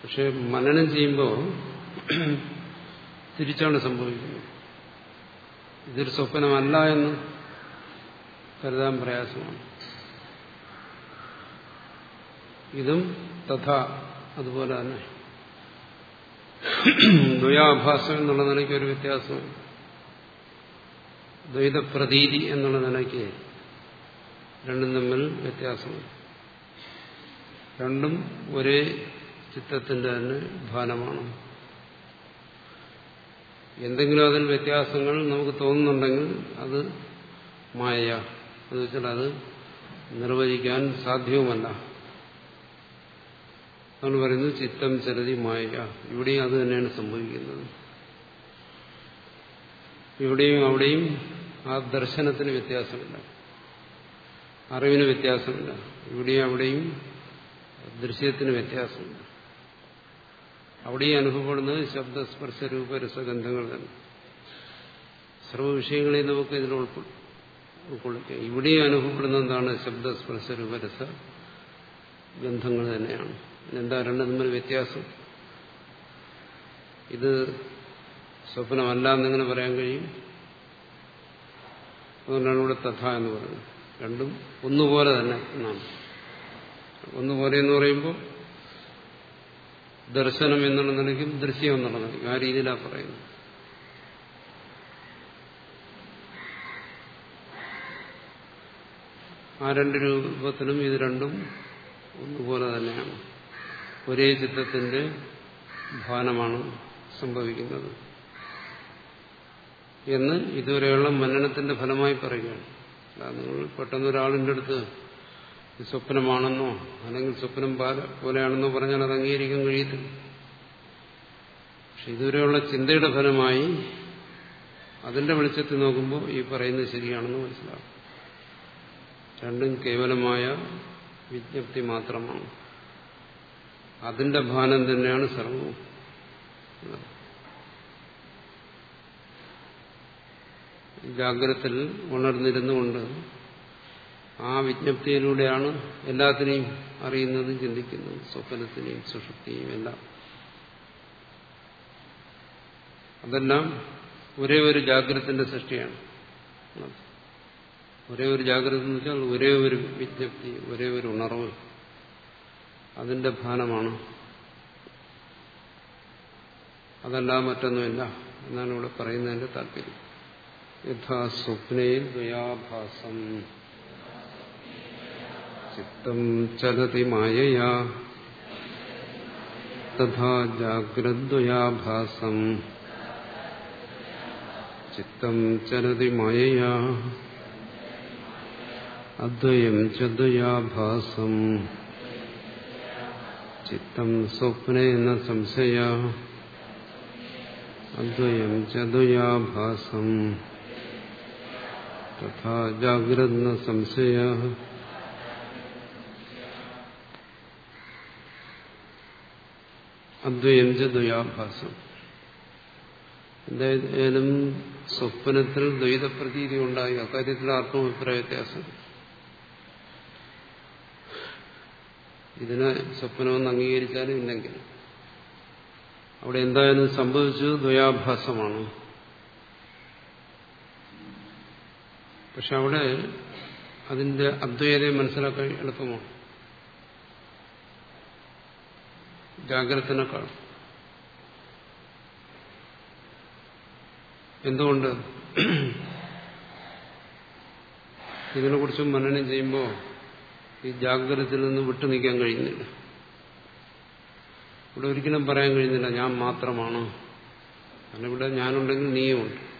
[SPEAKER 1] പക്ഷെ മനനം ചെയ്യുമ്പോൾ തിരിച്ചാണ് സംഭവിക്കുന്നത്. ഇതൊരു സ്വപ്നമല്ല എന്ന് കരുതാൻ പ്രയാസമാണ്. ഇതും തഥാ അതുപോലെ തന്നെ. ദ്വയാഭാസം എന്നുള്ള നിലയ്ക്ക് ഒരു വ്യത്യാസമാണ് ദ്വൈതപ്രതീതി എന്നുള്ള നിലയ്ക്ക് രണ്ടും തമ്മിൽ വ്യത്യാസമുണ്ട്. രണ്ടും ഒരേ ചിത്തത്തിന്റെ തന്നെ ഭാനമാണ് എന്തെങ്കിലും അതിൽ വ്യത്യാസങ്ങൾ നമുക്ക് തോന്നുന്നുണ്ടെങ്കിൽ അത് മായ. എന്ന് വെച്ചാൽ അത് നിർവചിക്കാൻ സാധ്യവുമല്ല. നമ്മൾ പറയുന്നത് ചിത്തം ചരതി മായ. ഇവിടെയും അത് തന്നെയാണ് സംഭവിക്കുന്നത്. ഇവിടെയും അവിടെയും ആ ദർശനത്തിന് വ്യത്യാസമില്ല. അറിവിന് വ്യത്യാസമില്ല. ഇവിടെയും അവിടെയും ദൃശ്യത്തിന് വ്യത്യാസമില്ല. അവിടെയും അനുഭവപ്പെടുന്നത് ശബ്ദസ്പർശ രൂപ രസഗന്ധങ്ങൾ തന്നെ. സർവ വിഷയങ്ങളെയും നമുക്ക് ഇതിൽ ഉൾക്കൊള്ളിക്കുക ഇവിടെയും അനുഭവപ്പെടുന്ന എന്താണ്? ശബ്ദസ്പർശ രൂപ രസ ഗന്ധങ്ങൾ തന്നെയാണ്. എന്താ രണ്ടും തമ്മിൽ വ്യത്യാസം? ഇത് സ്വപ്നമല്ല എന്നിങ്ങനെ പറയാൻ കഴിയും. അതുകൊണ്ടാണ് ഇവിടെ തഥ എന്ന് പറയുന്നത്. രണ്ടും ഒന്നുപോലെ തന്നെ എന്നാണ്. ഒന്നുപോലെ എന്ന് പറയുമ്പോൾ ദർശനം എന്നുള്ള നിലയ്ക്കും ദൃശ്യം എന്നുള്ള നിലയ്ക്കും ആ രീതിയിലാണ് പറയുന്നത്. ആ രണ്ട് രൂപത്തിലും ഇത് രണ്ടും ഒന്നുപോലെ തന്നെയാണ്. ഒരേ ചിത്രത്തിന്റെ ഭാനമാണ് സംഭവിക്കുന്നത് എന്ന് ഇതുവരെയുള്ള മനനത്തിന്റെ ഫലമായി പറയുകയാണ്. നിങ്ങൾ പെട്ടെന്ന് ഒരാളിന്റെ അടുത്ത് സ്വപ്നമാണെന്നോ അല്ലെങ്കിൽ സ്വപ്നം പോലെയാണെന്നോ പറഞ്ഞാൽ അത് അംഗീകരിക്കാൻ കഴിയത്തില്ല പക്ഷെ ഇതുവരെയുള്ള ചിന്തയുടെ ഫലമായി അതിന്റെ വെളിച്ചത്തിൽ നോക്കുമ്പോൾ ഈ പറയുന്നത് ശരിയാണെന്ന് മനസ്സിലാവും രണ്ടും കേവലമായ വിജ്ഞപ്തി മാത്രമാണ്. അതിന്റെ ഭാനം തന്നെയാണ് സർവവും. ജാഗ്രതത്തിൽ ഉണർന്നിരുന്നുകൊണ്ട് ആ വിജ്ഞപ്തിയിലൂടെയാണ് എല്ലാത്തിനെയും അറിയുന്നതും ചിന്തിക്കുന്നതും സ്വപ്നത്തിനെയും സുഷുപ്തിയും എല്ലാം. അതെല്ലാം ഒരേ ഒരു ജാഗ്രതത്തിന്റെ സൃഷ്ടിയാണ്. ഒരേ ഒരു ജാഗ്രത എന്ന് വെച്ചാൽ ഒരേ ഒരു വിജ്ഞപ്തി ഒരേ ഒരു ഉണർവ്. അതിന്റെ ഭാനമാണ് അതല്ല മറ്റൊന്നുമില്ല എന്നാണ് ഇവിടെ പറയുന്നതിന്റെ താല്പര്യം. യഥാ സ്വപ്നേ ദ്വയാഭാസം ചിത്തം ചലതി മായയാ തഥാ ജാഗ്രദ്വയാഭാസം ചിത്തം ചലതി മായയാ അദ്വയം ചദ്വയാഭാസം ചിത്തം സ്വപ്നേന സംശയ അദ്വയം ചദ്വയാഭാസം തഥാ ജാഗ്രന്ന സംശയ അദ്വയം ദ്വയാഭാസം എന്തായാലും സ്വപ്നത്തിൽ ദ്വൈതപ്രതീതി ഉണ്ടായി അക്കാര്യത്തിൽ ആർക്കും അഭിപ്രായ വ്യത്യാസം. ഇതിനെ സ്വപ്നമെന്ന് അംഗീകരിച്ചാലും ഇല്ലെങ്കിൽ. അവിടെ എന്തായാലും സംഭവിച്ചത് ദ്വയാഭാസമാണ്. പക്ഷെ അവിടെ അതിന്റെ അദ്വൈതയെ മനസ്സിലാക്കാൻ എളുപ്പമാണ്. ജാഗ്രതനേക്കാൾ. എന്തുകൊണ്ട്? ഇതിനെക്കുറിച്ച് മനനം ചെയ്യുമ്പോൾ ഈ ജാഗ്രതയിൽ നിന്ന് വിട്ടു നിൽക്കാൻ കഴിയുന്നില്ല. ഇവിടെ ഒരിക്കലും പറയാൻ കഴിയുന്നില്ല ഞാൻ മാത്രമാണ്. കാരണം ഇവിടെ ഞാനുണ്ടെങ്കിൽ നീയുമുണ്ട്.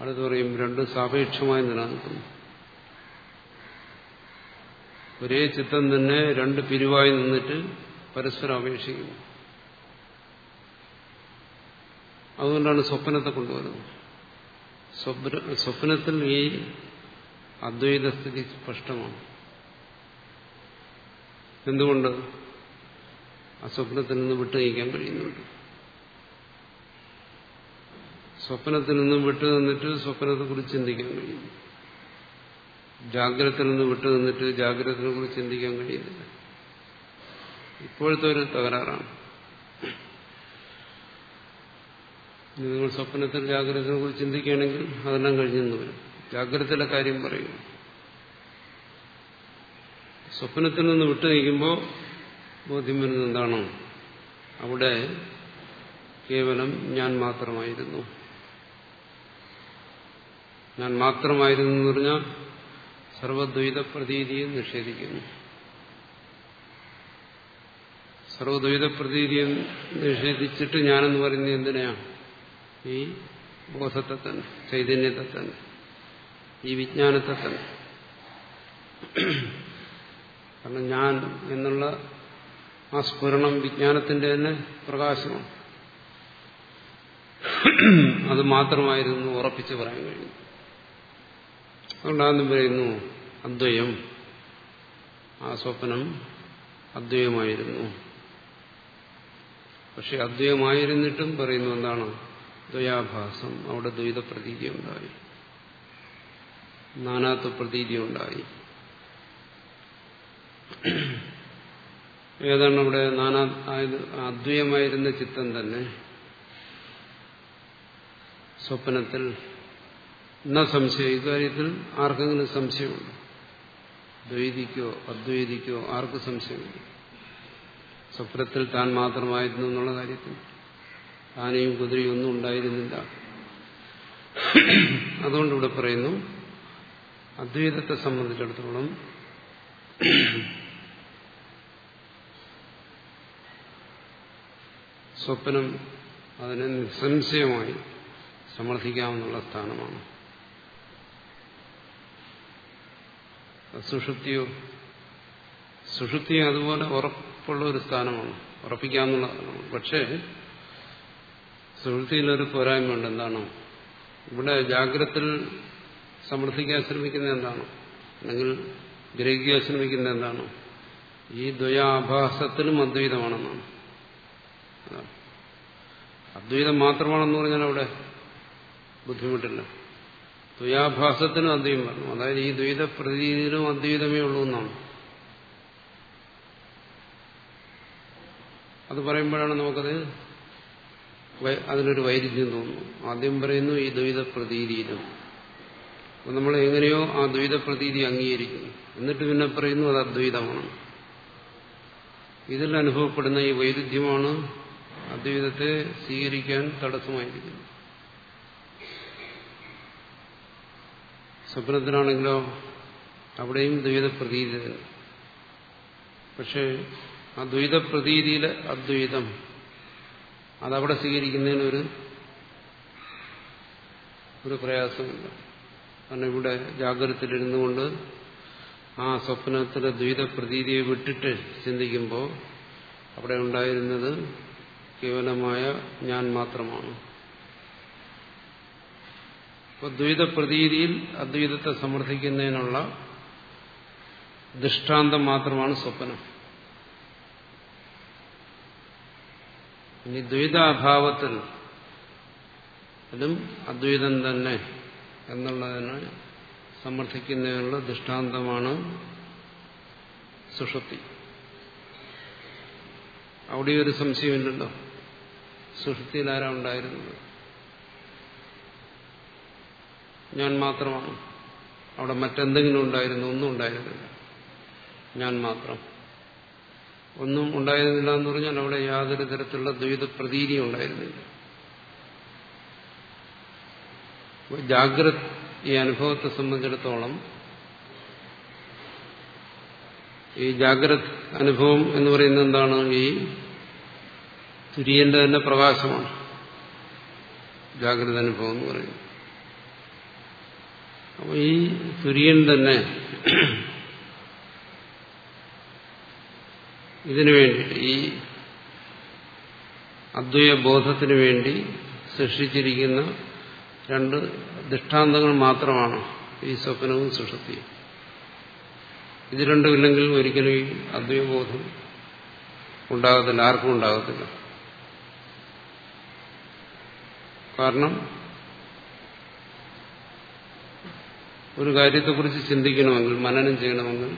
[SPEAKER 1] അടുത്ത് പറയും രണ്ടും സാപേക്ഷമായി നിലനിൽക്കുന്നു. ഒരേ ചിത്തം തന്നെ രണ്ട് പിരിവായി നിന്നിട്ട് പരസ്പരം അപേക്ഷിക്കുന്നു. അതുകൊണ്ടാണ് സ്വപ്നത്തെ കൊണ്ടുവരുന്നത്. സ്വപ്നത്തിൽ ഈ അദ്വൈത സ്ഥിതി സ്പഷ്ടമാണ്. എന്തുകൊണ്ട്? ആ സ്വപ്നത്തിൽ നിന്ന് വിട്ടു നയിക്കാൻ കഴിയുന്നുണ്ട്. സ്വപ്നത്തിൽ നിന്നും വിട്ടു നിന്നിട്ട് സ്വപ്നത്തെ കുറിച്ച് ചിന്തിക്കാൻ കഴിയും ജാഗ്രതയിൽ നിന്ന് വിട്ടു നിന്നിട്ട് ജാഗ്രതയെ കുറിച്ച് ചിന്തിക്കാൻ കഴിയുന്നില്ല ഇപ്പോഴത്തെ ഒരു തകരാറാണ്. നിങ്ങൾ സ്വപ്നത്തിൽ ജാഗ്രതയെ കുറിച്ച് ചിന്തിക്കുകയാണെങ്കിൽ അതെല്ലാം കഴിഞ്ഞെന്ന് വരും. ജാഗ്രതയിലെ കാര്യം പറയും. സ്വപ്നത്തിൽ നിന്ന് വിട്ടു നിൽക്കുമ്പോൾ ബോധ്യം വരുന്നത് എന്താണോ? അവിടെ കേവലം ഞാൻ മാത്രമായിരുന്നു. ഞാൻ മാത്രമായിരുന്നു എന്ന് പറഞ്ഞാൽ സർവദ്വൈത പ്രതീതിയെ നിഷേധിക്കുന്നു. സർവദ്വൈത പ്രതീതിയെ നിഷേധിച്ചിട്ട് ഞാനെന്ന് പറയുന്നത് എന്തിനാണ് ഈ ബോധത്തെ തന്നെ ചൈതന്യത്തെ തന്നെ ഈ വിജ്ഞാനത്തെ തന്നെ കാരണം ഞാൻ എന്നുള്ള ആ സ്ഫുരണം വിജ്ഞാനത്തിന്റെ തന്നെ പ്രകാശമാണ്. അത് മാത്രമായിരുന്നു ഉറപ്പിച്ച് പറയാൻ കഴിയും അതുകൊണ്ടാണെന്ന് പറയുന്നു അദ്വയം. ആ സ്വപ്നം അദ്വയമായിരുന്നു. പക്ഷെ അദ്വയമായിരുന്നിട്ടും പറയുന്നു എന്താണ്? ദ്വയാഭാസം. അവിടെ ദ്വൈത പ്രതീതി ഉണ്ടായി. നാനാത്വ പ്രതീതി ഉണ്ടായി. ഏതാണ് അവിടെ നാനാ അദ്വയമായിരുന്ന ചിത്തം തന്നെ? സ്വപ്നത്തിൽ എന്ന സംശയം. ഇക്കാര്യത്തിൽ ആർക്കെങ്കിലും സംശയമുണ്ട്? ദ്വൈതിക്കോ അദ്വൈതിക്കോ ആർക്ക് സംശയമില്ല സ്വപ്നത്തിൽ താൻ മാത്രമായിരുന്നു എന്നുള്ള കാര്യത്തിൽ ആനയും കുതിരയും ഒന്നും ഉണ്ടായിരുന്നില്ല. അതുകൊണ്ട് ഇവിടെ പറയുന്നു അദ്വൈതത്തെ സംബന്ധിച്ചിടത്തോളം സ്വപ്നം അതിനെ നിസ്സംശയമായി സമർത്ഥിക്കാവുന്ന സ്ഥാനമാണ്. സുഷുപ്തിയോ? സുഷുപ്തി അതുപോലെ ഉറപ്പുള്ള ഒരു സ്ഥാനമാണ്. ഉറപ്പിക്കാമെന്നുള്ളതാണ് പക്ഷേ സുഷുപ്തിയിലൊരു പോരായ്മയുണ്ട്. എന്താണ്? ഇവിടെ ജാഗ്രത്തിൽ സമർത്ഥിക്കാൻ ശ്രമിക്കുന്ന എന്താണ്? അല്ലെങ്കിൽ ഗ്രഹിക്കാൻ ശ്രമിക്കുന്ന എന്താണ്? ഈ ദ്വയാഭാസത്തിലും അദ്വൈതമാണെന്നാണ്. അദ്വൈതം മാത്രമാണെന്ന് പറഞ്ഞാൽ അവിടെ ബുദ്ധിമുട്ടില്ല. ദ്വയാഭാസത്തിനും അദ്വൈതം പറഞ്ഞു അതായത് ഈ ദ്വൈത പ്രതീതിയിലും അദ്വൈതമേ ഉള്ളൂ എന്നാണ്. അത് പറയുമ്പോഴാണ് നമുക്കത് അതിനൊരു വൈരുദ്ധ്യം തോന്നുന്നു. ആദ്യം പറയുന്നു ഈ ദ്വൈത പ്രതീതിയിലും അപ്പൊ നമ്മൾ എങ്ങനെയോ ആ ദ്വൈത പ്രതീതി അംഗീകരിക്കുന്നു. എന്നിട്ട് പിന്നെ പറയുന്നു അത് അദ്വൈതമാണ്. ഇതിൽ അനുഭവപ്പെടുന്ന ഈ വൈരുദ്ധ്യമാണ് അദ്വൈതത്തെ സ്വീകരിക്കാൻ തടസ്സമായിരിക്കുന്നത്. സ്വപ്നത്തിനാണെങ്കിലോ അവിടെയും ദ്വൈത പ്രതീതി പക്ഷേ ആ ദ്വൈത പ്രതീതിയിലെ അദ്വൈതം അതവിടെ സ്വീകരിക്കുന്നതിനൊരു ഒരു ഒരു പ്രയാസമില്ല. കാരണം ഇവിടെ ജാഗ്രതയിലിരുന്നു കൊണ്ട് ആ സ്വപ്നത്തിലെ ദ്വൈത പ്രതീതിയെ വിട്ടിട്ട് ചിന്തിക്കുമ്പോൾ അവിടെ ഉണ്ടായിരുന്നത് കേവലമായ ഞാൻ മാത്രമാണ്. അപ്പോൾ ദ്വൈത പ്രതീതിയിൽ അദ്വൈതത്തെ സമർത്ഥിക്കുന്നതിനുള്ള ദൃഷ്ടാന്തം മാത്രമാണ് സ്വപ്നം. ഇനി ദ്വൈതാഭാവത്തിൽ അതും അദ്വൈതം തന്നെ എന്നുള്ളതിനെ സമർത്ഥിക്കുന്നതിനുള്ള ദൃഷ്ടാന്തമാണ് സുഷുപ്തി. അവിടെ ഒരു സംശയമില്ലല്ലോ. സുഷുപ്തിയിൽ ആരാ ഉണ്ടായിരുന്നത്? ഞാൻ മാത്രമാണ്. അവിടെ മറ്റെന്തെങ്കിലും ഉണ്ടായിരുന്നു? ഒന്നും ഉണ്ടായിരുന്നില്ല. ഞാൻ മാത്രം. ഒന്നും ഉണ്ടായിരുന്നില്ല എന്ന് പറഞ്ഞാൽ അവിടെ യാതൊരു തരത്തിലുള്ള ദ്വൈത പ്രതീതിയും ഉണ്ടായിരുന്നില്ല ജാഗ്രത് ഈ അനുഭവത്തെ സംബന്ധിച്ചിടത്തോളം ഈ ജാഗ്രത് അനുഭവം എന്ന് പറയുന്നത് എന്താണ്? ഈ തുര്യന്റെ തന്നെ പ്രകാശമാണ്. ജാഗ്രത അനുഭവം എന്ന് പറയുന്നത്. അപ്പോൾ ഈ തുര്യൻ തന്നെ ഇതിനു വേണ്ടി ഈ അദ്വൈയ ബോധത്തിന് വേണ്ടി സൃഷ്ടിച്ചിരിക്കുന്ന രണ്ട് ദൃഷ്ടാന്തങ്ങൾ മാത്രമാണ് ഈ സ്വപ്നവും സൃഷ്ടി ഇത് രണ്ടുമില്ലെങ്കിൽ ഒരിക്കലും ഈ അദ്വൈബോധം ഉണ്ടാകത്തില്ല ആർക്കും ഉണ്ടാകത്തില്ല. കാരണം ഒരു കാര്യത്തെക്കുറിച്ച് ചിന്തിക്കണമെങ്കിൽ മനനം ചെയ്യണമെങ്കിൽ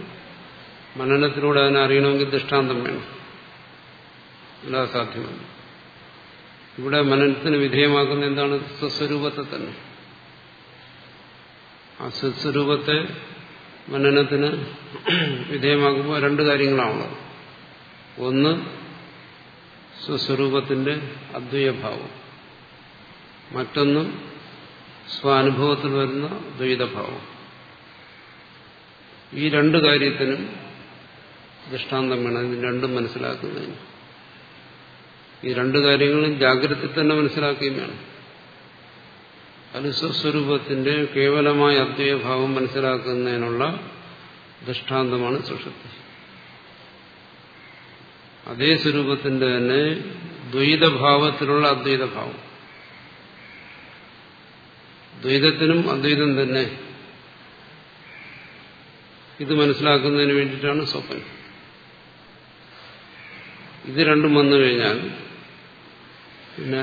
[SPEAKER 1] മനനത്തിലൂടെ അതിനെ അറിയണമെങ്കിൽ ദൃഷ്ടാന്തം വേണം. അല്ലാതെ സാധ്യമല്ല. ഇവിടെ മനനത്തിന് വിധേയമാക്കുന്ന എന്താണ്? സ്വസ്വരൂപത്തെ തന്നെ. ആ സ്വസ്വരൂപത്തെ മനനത്തിന് വിധേയമാക്കുമ്പോൾ രണ്ട് കാര്യങ്ങളാണുള്ളത്. ഒന്ന് സ്വസ്വരൂപത്തിന്റെ അദ്വയഭാവം. മറ്റൊന്ന് സ്വാനുഭവത്തിൽ വരുന്ന ദ്വൈതഭാവം. ഈ രണ്ട് കാര്യത്തിനും ദൃഷ്ടാന്തം വേണം. ഇത് രണ്ടും മനസ്സിലാക്കുന്നതിന്. ഈ രണ്ട് കാര്യങ്ങളും ജാഗ്രത തന്നെ മനസ്സിലാക്കുകയും വേണം. അനുസ്വസ്വരൂപത്തിന്റെ കേവലമായ അദ്വൈതഭാവം മനസ്സിലാക്കുന്നതിനുള്ള ദൃഷ്ടാന്തമാണ് സുഷുപ്തി. അതേ സ്വരൂപത്തിന്റെ തന്നെ ദ്വൈതഭാവത്തിലുള്ള അദ്വൈതഭാവം. ദ്വൈതത്തിനും അദ്വൈതം തന്നെ. ഇത് മനസ്സിലാക്കുന്നതിന് വേണ്ടിയിട്ടാണ് സ്വപ്നം. ഇത് രണ്ടും വന്നു കഴിഞ്ഞാൽ പിന്നെ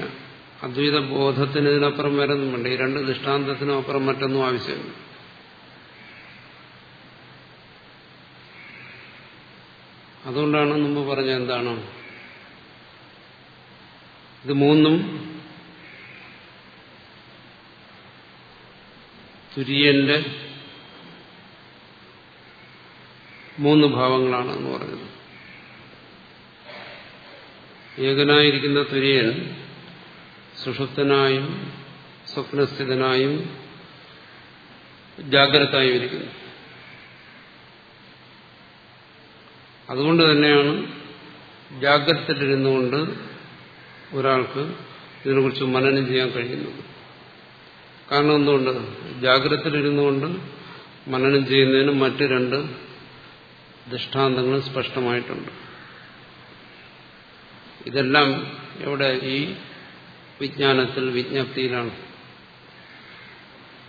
[SPEAKER 1] അദ്വൈത ബോധത്തിന് ഇതിനപ്പുറം വരൊന്നും വേണ്ട. ഈ രണ്ട് ദൃഷ്ടാന്തത്തിനും അപ്പുറം മറ്റൊന്നും ആവശ്യമില്ല. അതുകൊണ്ടാണ് മുമ്പ് പറഞ്ഞ എന്താണ്? ഇത് മൂന്നും തുര്യന്റെ മൂന്ന് ഭാവങ്ങളാണ് എന്ന് പറഞ്ഞത് ഏകനായിരിക്കുന്ന തുര്യൻ സുഷുപ്തനായും സ്വപ്നസ്ഥിതനായും ജാഗ്രതായും ഇരിക്കുന്നു. അതുകൊണ്ട് തന്നെയാണ് ജാഗ്രതയിലിരുന്നുകൊണ്ട് ഒരാൾക്ക് ഇതിനെക്കുറിച്ച് മനനം ചെയ്യാൻ കഴിയുന്നത്. കാരണം എന്തുകൊണ്ട് ജാഗ്രതത്തിലിരുന്നുകൊണ്ട് മനനം ചെയ്യുന്നതിന് മറ്റു രണ്ട് ദൃഷ്ടാന്തങ്ങൾ സ്പഷ്ടമായിട്ടുണ്ട്. ഇതെല്ലാം എവിടെ? ഈ വിജ്ഞാനത്തിൽ വിജ്ഞപ്തിയിലാണ്.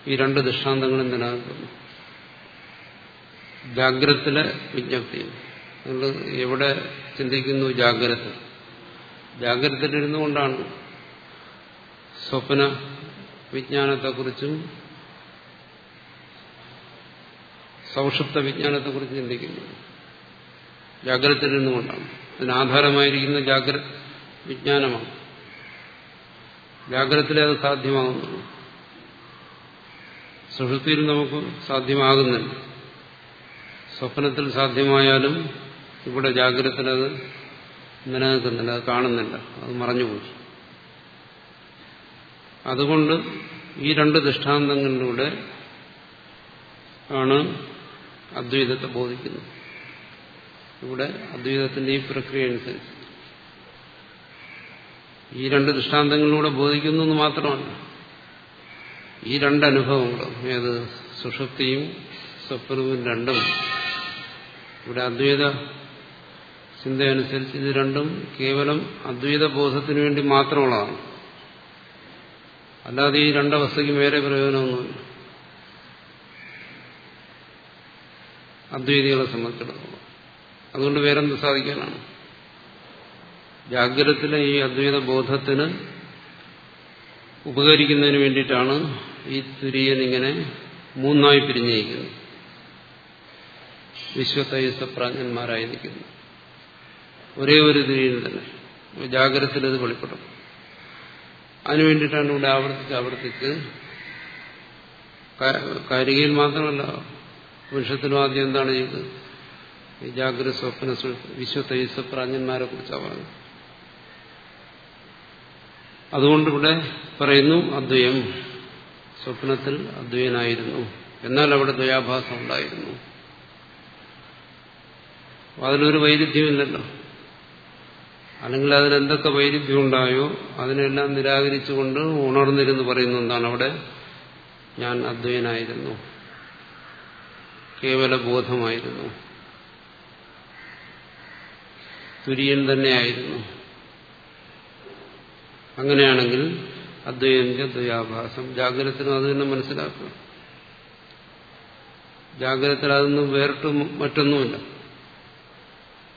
[SPEAKER 1] ഈ രണ്ട് ദൃഷ്ടാന്തങ്ങളും നിലനിൽക്കുന്നു. ജാഗ്രതത്തിലെ വിജ്ഞപ്തി. നിങ്ങൾ എവിടെ ചിന്തിക്കുന്നു ജാഗ്രത? ജാഗ്രതയിലിരുന്നു കൊണ്ടാണ് സ്വപ്ന വിജ്ഞാനത്തെക്കുറിച്ചും സൗഷുപ്ത വിജ്ഞാനത്തെക്കുറിച്ച് ചിന്തിക്കുന്നു. ജാഗ്രത നിന്നുകൊണ്ടാണ്. അതിനാധാരമായിരിക്കുന്ന ജാഗ്ര വിജ്ഞാനമാണ്. ജാഗ്രതത്തിലേ അത് സാധ്യമാകുന്നുള്ളൂ. സുഷുപ്തിയിൽ നമുക്ക് സാധ്യമാകുന്നില്ല. സ്വപ്നത്തിൽ സാധ്യമായാലും ഇവിടെ ജാഗ്രതത്തിൽ അത് നിലനിൽക്കുന്നില്ല അത് കാണുന്നില്ല അത് മറഞ്ഞുപോയി. അതുകൊണ്ട് ഈ രണ്ട് ദൃഷ്ടാന്തങ്ങളിലൂടെ ആണ് അദ്വൈതത്തെ ബോധിക്കുന്നത്. ഇവിടെ അദ്വൈതത്തിന്റെ ഈ പ്രക്രിയ അനുസരിച്ച്. ഈ രണ്ട് ദൃഷ്ടാന്തങ്ങളിലൂടെ ബോധിക്കുന്നു എന്ന് മാത്രമല്ല. ഈ രണ്ട് അനുഭവങ്ങളും ഏത് സുഷുപ്തിയും സ്വപ്നവും രണ്ടും ഇവിടെ അദ്വൈത ചിന്തയനുസരിച്ച് ഇത് രണ്ടും കേവലം അദ്വൈത ബോധത്തിന് വേണ്ടി മാത്രമുള്ളതാണ്. അല്ലാതെ ഈ രണ്ടവസ്ഥയ്ക്കും വേറെ പ്രയോജനമൊന്നുമില്ല അദ്വൈതികളെ സംബന്ധിച്ചിടത്തോളം. അതുകൊണ്ട് വേറെന്ത് സാധിക്കാനാണ്? ജാഗ്രതത്തിലെ ഈ അദ്വൈത ബോധത്തിന് ഉപകരിക്കുന്നതിന് വേണ്ടിയിട്ടാണ് ഈ തുര്യൻ ഇങ്ങനെ മൂന്നായി പിരിഞ്ഞിരിക്കുന്നത്. വിശ്വത്തൈസപ്രാജ്ഞന്മാരായി നിൽക്കുന്നു ഒരേ ഒരു തുര്യൻ തന്നെ. ജാഗ്രതത്തിൽ വെളിപ്പെടും അതിനു വേണ്ടിയിട്ടാണ് ഇവിടെ ആവർത്തിച്ച് ആവർത്തിച്ച് കാരികയിൽ മാത്രമല്ല പുരുഷത്തിനും ആദ്യം എന്താണ് ചെയ്തത്? ഈ ജാഗ്രത സ്വപ്ന വിശ്വത്തൈസ പ്രാജ്ഞന്മാരെ കുറിച്ചാണ് പറഞ്ഞത്. അതുകൊണ്ട് ഇവിടെ പറയുന്നു അദ്വയം സ്വപ്നത്തിൽ അദ്വയനായിരുന്നു. എന്നാൽ അവിടെ ദ്വയാഭാസം ഉണ്ടായിരുന്നു. അതിലൊരു വൈരുദ്ധ്യമില്ലല്ലോ. അല്ലെങ്കിൽ അതിലെന്തൊക്കെ വൈരുദ്ധ്യം ഉണ്ടായോ അതിനെല്ലാം നിരാകരിച്ചുകൊണ്ട് ഉണർന്നിരുന്ന് പറയുന്ന എന്താണ് അവിടെ ഞാൻ അദ്വൈനായിരുന്നു. കേവല ബോധമായിരുന്നു തുര്യൻ തന്നെയായിരുന്നു. അങ്ങനെയാണെങ്കിൽ അദ്വൈതന്റെ ദ്വയാഭാസം. ജാഗ്രതത്തിനും അത് തന്നെ മനസ്സിലാക്കുക. ജാഗ്രതത്തിൽ അതൊന്നും വേറിട്ട് മറ്റൊന്നുമില്ല.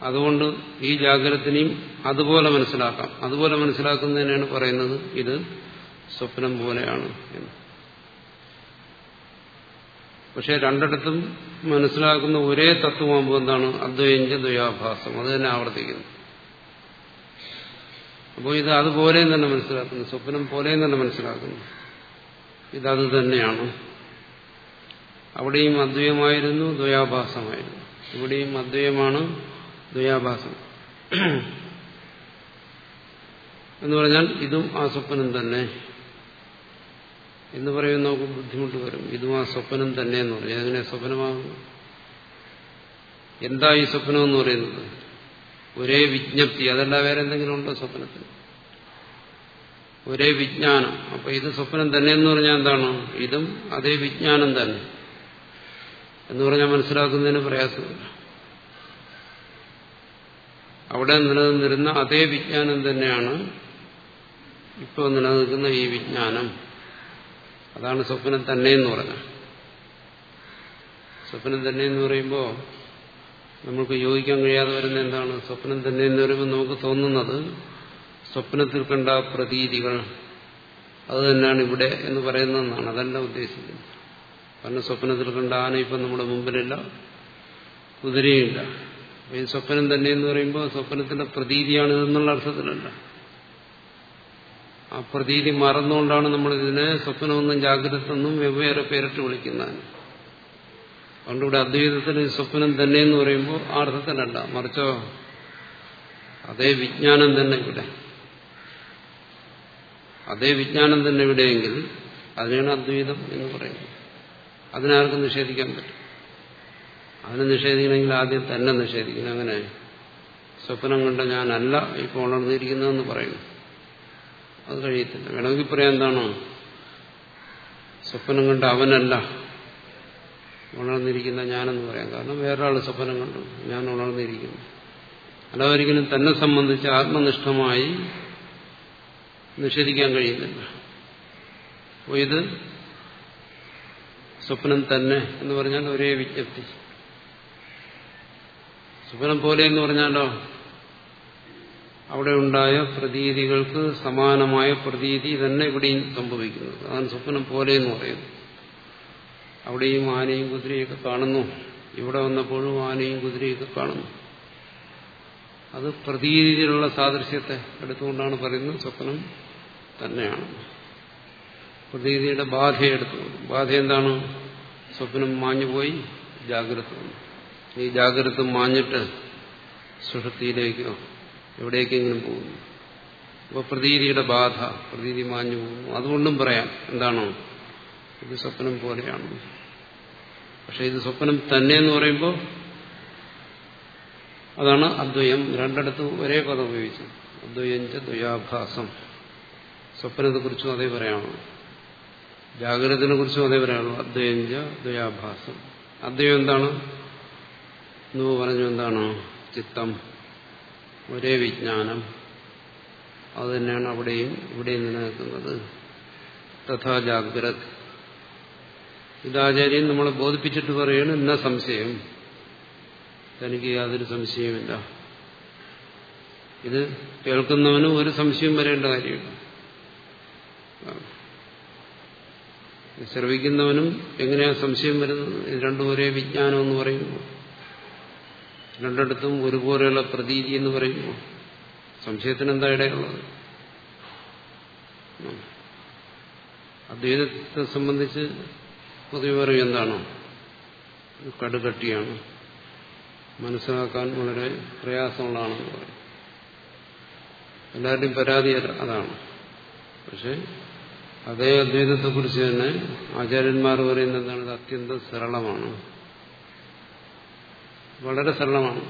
[SPEAKER 1] അതുകൊണ്ട് ഈ ജാഗ്രതത്തിനെയും അതുപോലെ മനസ്സിലാക്കാം. അതുപോലെ മനസ്സിലാക്കുന്നതിനാണ് പറയുന്നത്. ഇത് സ്വപ്നം പോലെയാണ് എന്ന്. പക്ഷെ രണ്ടിടത്തും മനസ്സിലാക്കുന്ന ഒരേ തത്വമാകുമ്പോൾ എന്താണ്? അദ്വൈഞ്ച ദ്വയാഭാസം. അത് തന്നെ ആവർത്തിക്കുന്നു. അപ്പോൾ ഇത് അതുപോലെയും തന്നെ മനസ്സിലാക്കുന്നു. സ്വപ്നം പോലെയും തന്നെ മനസ്സിലാക്കുന്നു. ഇതത് തന്നെയാണ്. അവിടെയും അദ്വയമായിരുന്നു ദ്വയാഭാസമായിരുന്നു. ഇവിടെയും അദ്വയമാണ് ദ്വയാഭാസം എന്ന് പറഞ്ഞാൽ ഇതും ആ സ്വപ്നം തന്നെ. എന്ന് പറയുമ്പോൾ നമുക്ക് ബുദ്ധിമുട്ട് വരും. ഇതും ആ സ്വപ്നം തന്നെ എന്ന് പറയും എങ്ങനെ സ്വപ്നമാകുന്നു. എന്താ ഈ സ്വപ്നം എന്ന് പറയുന്നത്? ഒരേ വിജ്ഞപ്തി. അതല്ല വേറെ എന്തെങ്കിലും ഉണ്ടോ സ്വപ്നത്തിൽ? ഒരേ വിജ്ഞാനം. അപ്പൊ ഇത് സ്വപ്നം തന്നെ എന്ന് പറഞ്ഞാൽ എന്താണ്? ഇതും അതേ വിജ്ഞാനം തന്നെ. എന്ന് പറഞ്ഞാൽ മനസ്സിലാക്കുന്നതിന് പ്രയാസമില്ല. അവിടെ നിലനിന്നിരുന്ന അതേ വിജ്ഞാനം തന്നെയാണ് ഇപ്പോൾ നിലനിൽക്കുന്ന ഈ വിജ്ഞാനം. അതാണ് സ്വപ്നം തന്നെ എന്ന് പറഞ്ഞത്. സ്വപ്നം തന്നെ എന്ന് പറയുമ്പോൾ നമുക്ക് യോജിക്കാൻ കഴിയാതെ വരുന്ന എന്താണ്? സ്വപ്നം തന്നെ എന്ന് പറയുമ്പോൾ നമുക്ക് തോന്നുന്നത് സ്വപ്നത്തിൽ കണ്ട പ്രതീതികൾ. അത് തന്നെയാണ് ഇവിടെ എന്ന് പറയുന്നതെന്നാണ്. അതല്ല ഉദ്ദേശിക്കുന്നത്. കാരണം സ്വപ്നത്തിൽ കണ്ട ആന ഇപ്പം നമ്മുടെ മുമ്പിലില്ല കുതിരയില്ല ഈ സ്വപ്നം തന്നെ എന്ന് പറയുമ്പോൾ സ്വപ്നത്തിന്റെ പ്രതീതിയാണ് ഇതെന്നുള്ള അർത്ഥത്തിലല്ല. ആ പ്രതീതി മറന്നുകൊണ്ടാണ് നമ്മൾ ഇതിനെ സ്വപ്നമൊന്നും ജാഗ്രതെന്നും വെവ്വേറെ പേരിട്ട് വിളിക്കുന്നത് അതുകൊണ്ട് ഇവിടെ അദ്വൈതത്തിൽ സ്വപ്നം തന്നെ എന്ന് പറയുമ്പോൾ ആ അർത്ഥത്തിലല്ല. മറിച്ചോ അതേ വിജ്ഞാനം തന്നെ ഇവിടെ. അതേ വിജ്ഞാനം തന്നെ ഇവിടെയെങ്കിൽ അതിനാണ് അദ്വൈതം എന്ന് പറയുന്നത്. അതിനാർക്കും നിഷേധിക്കാൻ പറ്റും അതിനെ നിഷേധിക്കണമെങ്കിൽ ആദ്യം തന്നെ നിഷേധിക്കണം. അങ്ങനെ സ്വപ്നം കണ്ട ഞാനല്ല ഇപ്പോൾ ഉണർന്നിരിക്കുന്നതെന്ന് പറയുന്നു. അത് കഴിയത്തില്ല. വേണമെങ്കിൽ പറയാൻ എന്താണോ? സ്വപ്നം കണ്ട അവനല്ല ഉണർന്നിരിക്കുന്ന ഞാനെന്ന് പറയാം. കാരണം വേറൊരാൾ സ്വപ്നം കണ്ടു. ഞാൻ ഉണർന്നിരിക്കുന്നു. അല്ല ഒരിക്കലും തന്നെ സംബന്ധിച്ച് ആത്മനിഷ്ഠമായി നിഷേധിക്കാൻ കഴിയുന്നില്ല. അപ്പോൾ ഇത് സ്വപ്നം തന്നെ എന്ന് പറഞ്ഞാൽ ഒരേ വിജ്ഞപ്തി. സ്വപ്നം പോലെ എന്ന് പറഞ്ഞാലോ? അവിടെ ഉണ്ടായ പ്രതീതികൾക്ക് സമാനമായ പ്രതീതി തന്നെ ഇവിടെയും സംഭവിക്കുന്നത്. അതാണ് സ്വപ്നം പോലെ എന്ന് പറയുന്നത്. അവിടെയും ആനയും കുതിരയൊക്കെ കാണുന്നു. ഇവിടെ വന്നപ്പോഴും ആനയും കുതിരയൊക്കെ കാണുന്നു. അത് പ്രതീതിയിലുള്ള സാദൃശ്യത്തെ എടുത്തുകൊണ്ടാണ് പറയുന്നത് സ്വപ്നം തന്നെയാണ്. പ്രതീതിയുടെ ബാധയെടുത്തു ബാധ എന്താണ്? സ്വപ്നം മാഞ്ഞുപോയി ജാഗ്രത ഈ ജാഗ്രത മാഞ്ഞിട്ട് സുഷുപ്തിയിലേക്കോ എവിടേക്കെങ്കിലും പോകുന്നു. അപ്പോൾ പ്രതീതിയുടെ ബാധ പ്രതീതി മാഞ്ഞു പോകുന്നു. അതുകൊണ്ടും പറയാം എന്താണോ? ഇത് സ്വപ്നം പോലെയാണ്? പക്ഷെ ഇത് സ്വപ്നം തന്നെ എന്ന് പറയുമ്പോൾ അതാണ് അദ്വയം. രണ്ടിടത്ത് ഒരേ പദം ഉപയോഗിച്ചു. അദ്വയം ദ്വയാഭാസം. സ്വപ്നത്തെക്കുറിച്ചും അതേ പറയാനുള്ളൂ ജാഗ്രതത്തിനെ കുറിച്ചും അതേ പറയാനുള്ളൂ അദ്വയം ച ദ്വയാഭാസം. അദ്വയം എന്താണ്? എന്ന് പറഞ്ഞു എന്താണ്? ചിത്തം. ഒരേ വിജ്ഞാനം. അത് തന്നെയാണ് അവിടെയും ഇവിടെയും നിലനിൽക്കുന്നത്. തഥാ ജാഗ്രത്. ഇതാചാര്യൻ നമ്മളെ ബോധിപ്പിച്ചിട്ട് പറയുന്നു ഇന്ന സംശയം. തനിക്ക് യാതൊരു സംശയമില്ല ഇത് കേൾക്കുന്നവനും ഒരു സംശയം വരേണ്ട കാര്യമില്ല. ശ്രവിക്കുന്നവനും എങ്ങനെയാ സംശയം വരുന്നത്? ഇത് ഒരേ വിജ്ഞാനം എന്ന് പറയുമ്പോൾ. രണ്ടിടത്തും ഒരുപോലെയുള്ള പ്രതീതി എന്ന് പറയുമ്പോൾ സംശയത്തിന് എന്താ ഇടയുള്ളത് അദ്വൈതത്തെ സംബന്ധിച്ച് പൊതുവെ പറയും എന്താണോ കടുകട്ടിയാണ്. മനസ്സിലാക്കാൻ വളരെ പ്രയാസമുള്ളതാണെന്ന് പറയും. എല്ലാവരുടെയും പരാതി അതാണ്. പക്ഷെ അതേ അദ്വൈതത്തെക്കുറിച്ച് തന്നെ ആചാര്യന്മാർ പറയുന്നത് എന്താണ്? അത്യന്തം സരളമാണ്. വളരെ സരളമാണ്.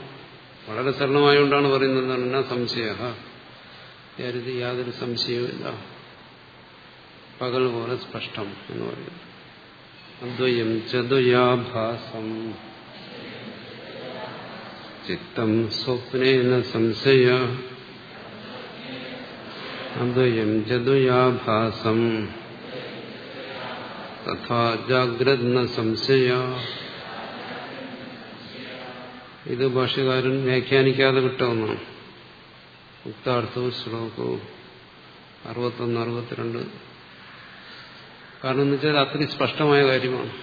[SPEAKER 1] വളരെ സരളമായതുകൊണ്ടാണ് പറയുന്നത് എന്താണ് സംശയ കരുതി യാതൊരു സംശയവുമില്ല പകൽ പോലെ സ്പഷ്ടം എന്ന് പറയുന്നു. അദ്വയം ചതുയാഭാസം ചിത്തം സ്വപ്നേന സംശയ. അദ്വയം ചതുയാഭാസം തഥാ ജാഗ്രത സംശയ. ഇത് ഭാഷകാരൻ വ്യാഖ്യാനിക്കാതെ വിട്ട ഒന്നാണ്. മുക്താർത്ഥവും ശ്ലോകവും. അറുപത്തൊന്ന് അറുപത്തിരണ്ട്. കാരണം എന്ന് വെച്ചാൽ അത്രയും സ്പഷ്ടമായ കാര്യമാണ്.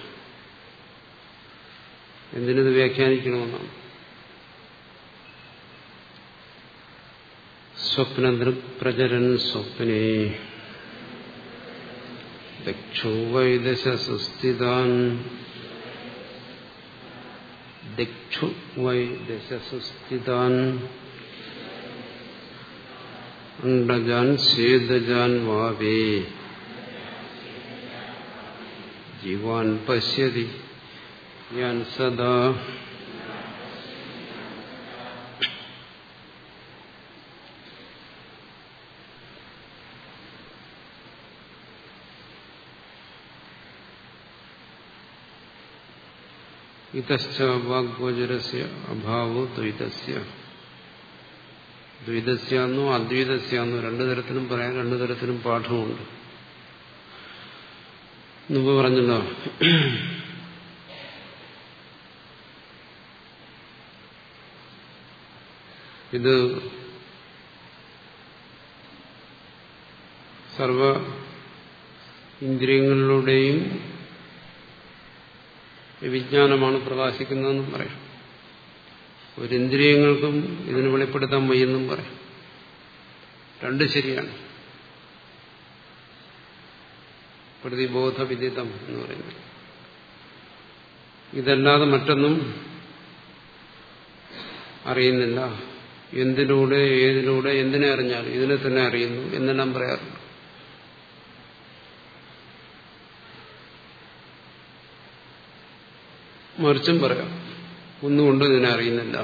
[SPEAKER 1] എന്തിനത് വ്യാഖ്യാനിക്കണമെന്നാണ്. സ്വപ്നദൃക് പ്രചരൻ സ്വപ്നേ. വൈദശ സുസ്ഥിതാൻ. ദിക്ഷു വൈ ദശസുസ്ഥിതാൻ അണ്ടജാൻ സ്വേദജാൻ വാവേ ജീവാൻ പശ്യതി ഞാൻ സദാ ഇതശ്ച വാഗ്ഗോചരസ്യ അഭാവോ ദ്വൈതസ്യ ദ്വൈതസ്യാന്നോ അദ്വൈതസ്യാന്നോ രണ്ടു തരത്തിലും പറയാൻ രണ്ടു തരത്തിലും പാഠമുണ്ട് മുമ്പ് പറഞ്ഞല്ലോ. ഇത് സർവ ഇന്ദ്രിയങ്ങളിലൂടെയും വിജ്ഞാനമാണ് പ്രകാശിക്കുന്നതെന്നും പറയാം. ഒരിന്ദ്രിയങ്ങൾക്കും ഇതിന് വെളിപ്പെടുത്താൻ വയ്യെന്നും പറയാം. രണ്ട് ശരിയാണ്. പ്രതിബോധവിദിതം എന്ന് പറയുന്നത്. ഇതല്ലാതെ മറ്റൊന്നും അറിയുന്നില്ല. എന്തിലൂടെ ഏതിലൂടെ എന്തിനെ അറിഞ്ഞാൽ ഇതിനെ തന്നെ അറിയുന്നു എന്നെല്ലാം പറയാറുണ്ട്. മറിച്ചും പറയാം. ഒന്നുകൊണ്ടും ഇതിനെ അറിയുന്നില്ല.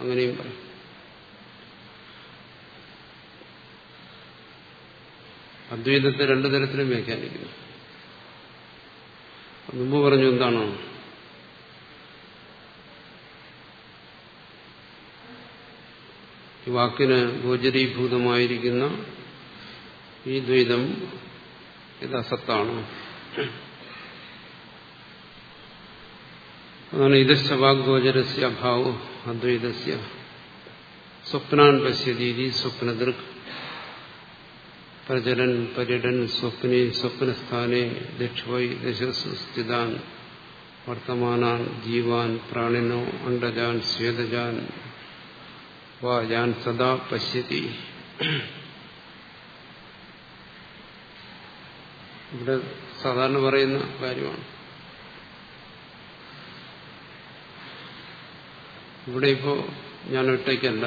[SPEAKER 1] അങ്ങനെയും പറയാം. അദ്വൈതത്തെ രണ്ടു തരത്തിലും വ്യാഖ്യാനിക്കുന്നു. മുമ്പ് പറഞ്ഞു എന്താണോ? ഈ വാക്കിന് ഗോചരീഭൂതമായിരിക്കുന്ന ഈ ദ്വൈതം ഇത് അസത്താണ് അതാണ് ഇതശ്ച വാഗ്ഗോചരസ്യ അഭാവോ അദ്വൈതസ്യ. സ്വപ്നാൻ പശ്യതീതി സ്വപ്നദൃക്. പ്രചരൻ പര്യടൻ സ്വപ്നെ സ്വപ്നസ്ഥാനെ ദക്ഷവൈ ദശസ്ഥിതാൻ സ്ഥിതാൻ വർത്തമാനാൻ ജീവാൻ പ്രാണിനോ അണ്ടജാൻ സ്വേദജാൻ വാജാൻ സദാ പശ്യതി. ഇവിടെ സാധാരണ പറയുന്ന കാര്യമാണ്. ഇവിടെ ഇപ്പോ ഞാൻ ഒറ്റയ്ക്കല്ല.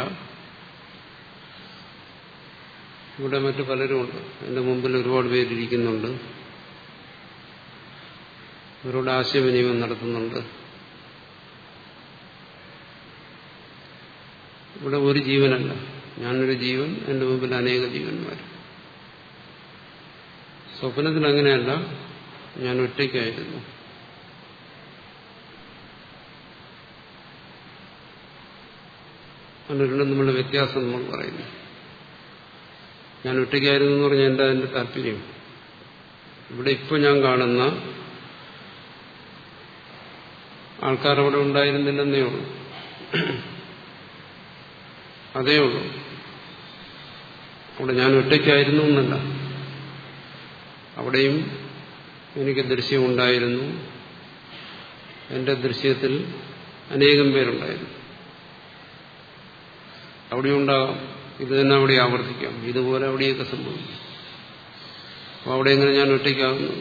[SPEAKER 1] ഇവിടെ മറ്റു പലരുമുണ്ട് എന്റെ മുമ്പിൽ ഒരുപാട് പേരിരിക്കുന്നുണ്ട് ഇവരോട് ആശയവിനിമയം നടത്തുന്നുണ്ട്. ഇവിടെ ഒരു ജീവനല്ല. ഞാനൊരു ജീവൻ എന്റെ മുമ്പിൽ അനേക ജീവന്മാർ. സ്വപ്നത്തിൽ അങ്ങനെയല്ല ഞാൻ ഒറ്റയ്ക്കായിരുന്നു. അതിനുള്ള നമ്മളുടെ വ്യത്യാസം നമ്മൾ പറയുന്നു. ഞാൻ ഒറ്റയ്ക്കായിരുന്നു എന്ന് പറഞ്ഞാൽ എന്താ എന്റെ താല്പര്യം? ഇവിടെ ഇപ്പോൾ ഞാൻ കാണുന്ന ആൾക്കാർ അവിടെ ഉണ്ടായിരുന്നില്ലെന്നേ ഉള്ളൂ. അതേ ഉള്ളൂ. അവിടെ ഞാൻ ഒറ്റയ്ക്കായിരുന്നു എന്നല്ല. അവിടെയും എനിക്ക് ദൃശ്യമുണ്ടായിരുന്നു. എന്റെ ദൃശ്യത്തിൽ അനേകം പേരുണ്ടായിരുന്നു. അവിടെ ഉണ്ടാകാം ഇത് തന്നെ അവിടെ ആവർത്തിക്കാം. ഇതുപോലെ അവിടെയൊക്കെ സംഭവിക്കും. അപ്പൊ അവിടെ എങ്ങനെ ഞാൻ ഒറ്റയ്ക്കാകുന്നു?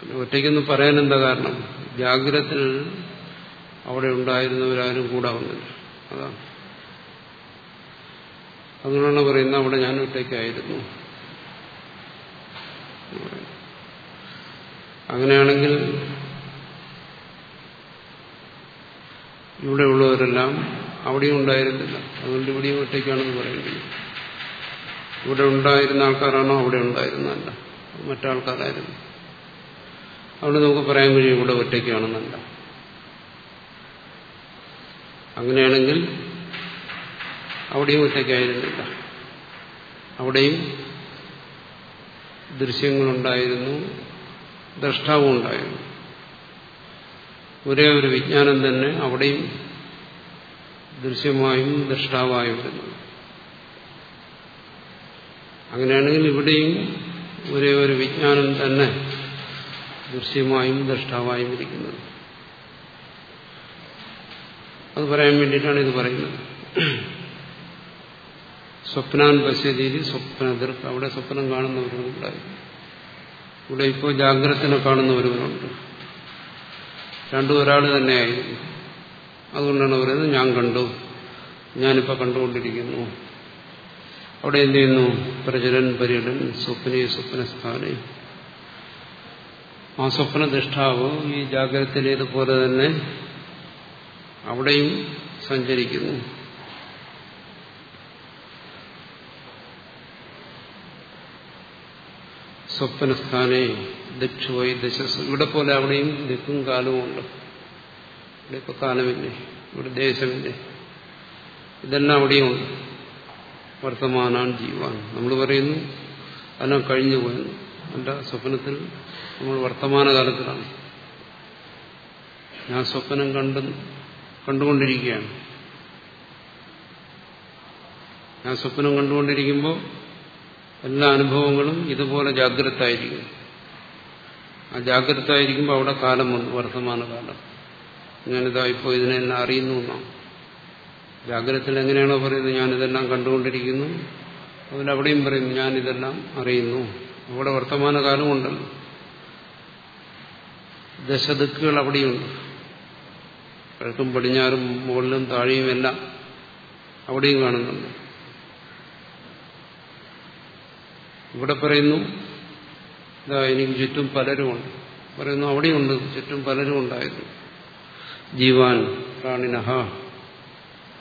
[SPEAKER 1] പിന്നെ ഒറ്റയ്ക്കൊന്ന് പറയാൻ എന്താ കാരണം? ജാഗ്രതത്തിൽ അവിടെ ഉണ്ടായിരുന്നവരാരും കൂടാവുന്നില്ല അതാണ് അതുകൊണ്ടാണ് പറയുന്നത് അവിടെ ഞാൻ ഒറ്റയ്ക്കായിരുന്നു. അങ്ങനെയാണെങ്കിൽ ഇവിടെയുള്ളവരെല്ലാം അവിടെയും ഉണ്ടായിരുന്നില്ല. അതുകൊണ്ട് ഇവിടെയും ഒറ്റയ്ക്കാണെന്ന് പറയുന്നത് ഇവിടെ ഉണ്ടായിരുന്ന ആൾക്കാരാണോ? അവിടെ ഉണ്ടായിരുന്നല്ല മറ്റാൾക്കാരായിരുന്നു. അവിടെ നമുക്ക് പറയാൻ കഴിയും ഇവിടെ ഒറ്റയ്ക്കാണെന്നല്ല. അങ്ങനെയാണെങ്കിൽ അവിടെയും ഒറ്റയ്ക്കായിരുന്നില്ല. അവിടെയും ദൃശ്യങ്ങളുണ്ടായിരുന്നു ദ്രഷ്ടാവും ഉണ്ടായിരുന്നു ഒരേ ഒരു വിജ്ഞാനം തന്നെ അവിടെയും ദൃശ്യമായും ദൃഷ്ടാവായും വരുന്നത് അങ്ങനെയാണെങ്കിൽ ഇവിടെയും ഒരേ ഒരു വിജ്ഞാനം തന്നെ ദൃശ്യമായും ദൃഷ്ടാവായും ഇരിക്കുന്നത്. അത് പറയാൻ വേണ്ടിയിട്ടാണ് ഇത് പറയുന്നത്. സ്വപ്നാൻ പശ്യതീതി സ്വപ്ന അവിടെ സ്വപ്നം കാണുന്നവരുണ്ടായി ഇവിടെ ഇപ്പോൾ ജാഗ്രതനെ കാണുന്നവരുമുണ്ട്. രണ്ടും ഒരാൾ തന്നെയായിരുന്നു അതുകൊണ്ടാണ് പറയുന്നത് ഞാൻ കണ്ടു. ഞാനിപ്പോൾ കണ്ടുകൊണ്ടിരിക്കുന്നു. അവിടെ എന്ത് ചെയ്യുന്നു? പ്രചരൻ പര്യടൻ സ്വപ്നെ സ്വപ്നസ്ഥാനെ. ആ സ്വപ്നദിഷ്ടാവ് ഈ ജാഗ്രതയിലേതുപോലെ തന്നെ അവിടെയും സഞ്ചരിക്കുന്നു. സ്വപ്നസ്ഥാനെ ദക്ഷുവൈ ദശ ഇവിടെ പോലെ അവിടെയും ദിക്കും കാലവും ഉണ്ട്. ഇവിടെ ഇപ്പൊ കാലമില്ലേ? ഇവിടെ ദേശമില്ലേ? ഇതെല്ലാം അവിടെയും ഉണ്ട്. വർത്തമാനാണ് ജീവാൻ. നമ്മൾ പറയുന്നു അതെല്ലാം കഴിഞ്ഞു പോയെന്ന്. അല്ല സ്വപ്നത്തിൽ നമ്മൾ വർത്തമാനകാലത്തിലാണ് ഞാൻ സ്വപ്നം കണ്ട് കണ്ടുകൊണ്ടിരിക്കുകയാണ്. ഞാൻ സ്വപ്നം കണ്ടുകൊണ്ടിരിക്കുമ്പോൾ എല്ലാ അനുഭവങ്ങളും ഇതുപോലെ ജാഗ്രത ആയിരിക്കും ആ ജാഗ്രത ആയിരിക്കുമ്പോൾ അവിടെ കാലം വന്നു വർത്തമാനകാലം ഞാനിതാ ഇപ്പോൾ ഇതിനെ എന്നെ അറിയുന്നു എന്നാണ്. ജാഗ്രതത്തിൽ എങ്ങനെയാണോ പറയുന്നത് ഞാനിതെല്ലാം കണ്ടുകൊണ്ടിരിക്കുന്നു. അതിലവിടെയും പറയുന്നു ഞാനിതെല്ലാം അറിയുന്നു. അവിടെ വർത്തമാനകാലം ഉണ്ടല്ലോ. ദശദിക്കുകൾ അവിടെയുണ്ട്. കിഴക്കും പടിഞ്ഞാറും മുകളിലും താഴെയുമെല്ലാം അവിടെയും കാണുന്നുണ്ട്. ഇവിടെ പറയുന്നു ഇതാ എനിക്ക് ചുറ്റും പലരുമുണ്ട് പറയുന്നു അവിടെയുണ്ട് ചുറ്റും പലരും ഉണ്ടായിരുന്നു. ജീവാൻ പ്രാണിനഹ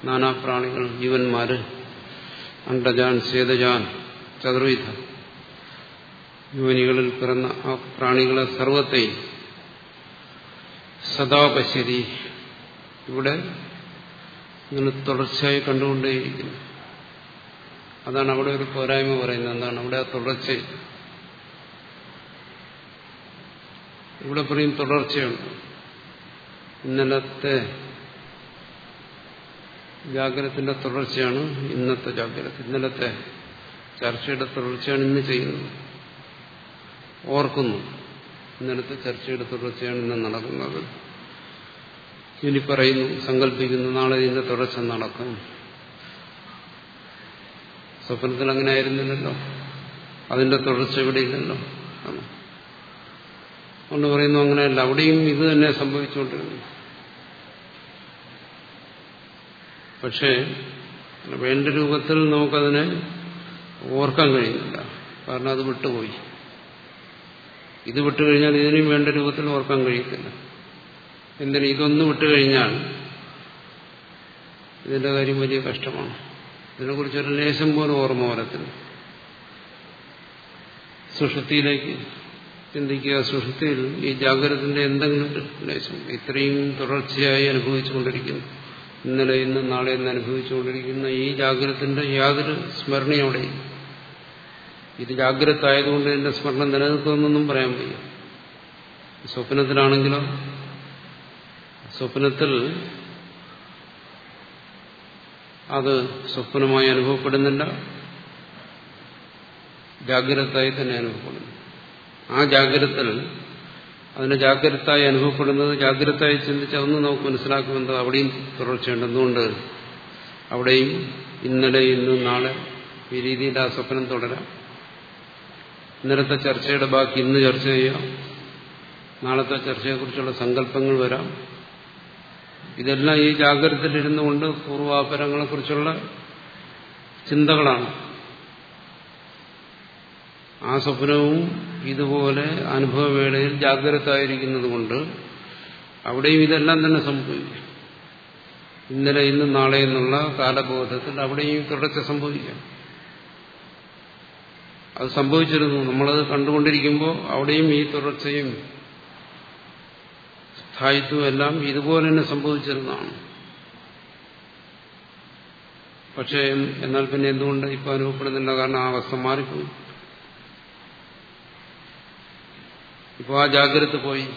[SPEAKER 1] നാനാപ്രാണികൾ ജീവന്മാര് അണ്ടജാൻ സേതജാൻ ചതുർവിധ യോനികളിൽ പിറന്ന ആ പ്രാണികളെ സർവത്തെയും സദാ ഇവിടെ ഇങ്ങനെ തുടർച്ചയായി കണ്ടുകൊണ്ടേയിരിക്കുന്നു. അതാണ് അവിടെ ഒരു പോരായ്മ പറയുന്നത്. എന്താണ് അവിടെ ആ തുടർച്ച? ഇവിടെ പറയും തുടർച്ചയുണ്ട് ഇന്നലത്തെ ജാഗ്രതത്തിന്റെ തുടർച്ചയാണ് ഇന്നത്തെ ജാഗ്രത. ഇന്നലത്തെ ചർച്ചയുടെ തുടർച്ചയാണ് ഇന്ന് ചെയ്യുന്നത്. ഓർക്കുന്നു. ഇന്നലത്തെ ചർച്ചയുടെ തുടർച്ചയാണ് ഇന്ന് നടക്കുന്നത്. ഇനി പറയുന്നു സങ്കല്പിക്കുന്നു നാളെ ഇതിന്റെ തുടർച്ച നടക്കും. സ്വപ്നത്തിൽ അങ്ങനെ ആയിരുന്നില്ലല്ലോ അതിന്റെ തുടർച്ച ഇവിടെ ഇല്ലല്ലോ അതുകൊണ്ട് പറയുന്നു അങ്ങനെയല്ല. അവിടെയും ഇത് തന്നെ സംഭവിച്ചുകൊണ്ടിരുന്നു. പക്ഷേ വേണ്ട രൂപത്തിൽ നമുക്കതിനെ ഓർക്കാൻ കഴിയുന്നില്ല. കാരണം അത് വിട്ടുപോയി. ഇത് വിട്ടുകഴിഞ്ഞാൽ ഇതിനും വേണ്ട രൂപത്തിൽ ഓർക്കാൻ കഴിയത്തില്ല. എന്തിനും? ഇതൊന്ന് വിട്ടുകഴിഞ്ഞാൽ ഇതിന്റെ കാര്യം വലിയ കഷ്ടമാണ്. ഇതിനെക്കുറിച്ചൊരു ലേശം പോലും ഓർമ്മ വരത്തില്ല. സുഷുതിയിലേക്ക് ചിന്തിക്കുക. സുഷുതിയിൽ ഈ ജാഗ്രതത്തിന്റെ എന്തെങ്കിലും ഒരു ലേശം. ഇത്രയും തുടർച്ചയായി അനുഭവിച്ചുകൊണ്ടിരിക്കുന്നു. ഇന്നലെ ഇന്ന് നാളെ ഇന്ന് അനുഭവിച്ചുകൊണ്ടിരിക്കുന്ന ഈ ജാഗ്രതത്തിന്റെ യാതൊരു സ്മരണയും അവിടെ ഇത് ജാഗ്രത ആയതുകൊണ്ട് എന്റെ സ്മരണം നിലനിൽക്കുമെന്നൊന്നും പറയാൻ വയ്യ. സ്വപ്നത്തിലാണെങ്കിലോ സ്വപ്നത്തിൽ അത് സ്വപ്നമായി അനുഭവപ്പെടുന്നില്ല. ജാഗ്രതായി തന്നെ അനുഭവപ്പെടുന്നു. ആ ജാഗ്രതത്തിൽ അതിനെ ജാഗ്രതായി അനുഭവപ്പെടുന്നത് ജാഗ്രതയായി ചിന്തിച്ച് അതൊന്നും നമുക്ക് മനസ്സിലാക്കുമെന്നത് അവിടെയും തുടർച്ചയുണ്ട് എന്തുകൊണ്ട്? അവിടെയും ഇന്നലെ ഇന്നും നാളെ ഈ രീതിയിൽ ആ സ്വപ്നം തുടരാം. ഇന്നലത്തെ ചർച്ചയുടെ ബാക്കി ഇന്ന് ചർച്ച ചെയ്യാം. നാളത്തെ ചർച്ചയെക്കുറിച്ചുള്ള സങ്കല്പങ്ങൾ വരാം. ഇതെല്ലാം ഈ ജാഗ്രതയിലിരുന്നു കൊണ്ട് പൂർവാപരങ്ങളെക്കുറിച്ചുള്ള ചിന്തകളാണ്. ആ സ്വപ്നവും ഇതുപോലെ അനുഭവവേളയിൽ ജാഗ്രത ആയിരിക്കുന്നത് കൊണ്ട് അവിടെയും ഇതെല്ലാം തന്നെ സംഭവിക്കും. ഇന്നലെ ഇന്നും നാളെ എന്നുള്ള കാലബോധത്തിൽ അവിടെയും തുടർച്ച സംഭവിക്കാം. അത് സംഭവിച്ചിരുന്നു. നമ്മളത് കണ്ടുകൊണ്ടിരിക്കുമ്പോൾ അവിടെയും ഈ തുടർച്ചയും സ്ഥായിത്വം എല്ലാം ഇതുപോലെ തന്നെ സംഭവിച്ചിരുന്നതാണ്. പക്ഷേ എന്നാൽ പിന്നെ എന്തുകൊണ്ട് ഇപ്പൊ അനുഭവപ്പെടുന്നില്ല? കാരണം ആ അവസ്ഥ മാറിപ്പോയി. ഇപ്പോൾ ആ ജാഗ്രത പോയി.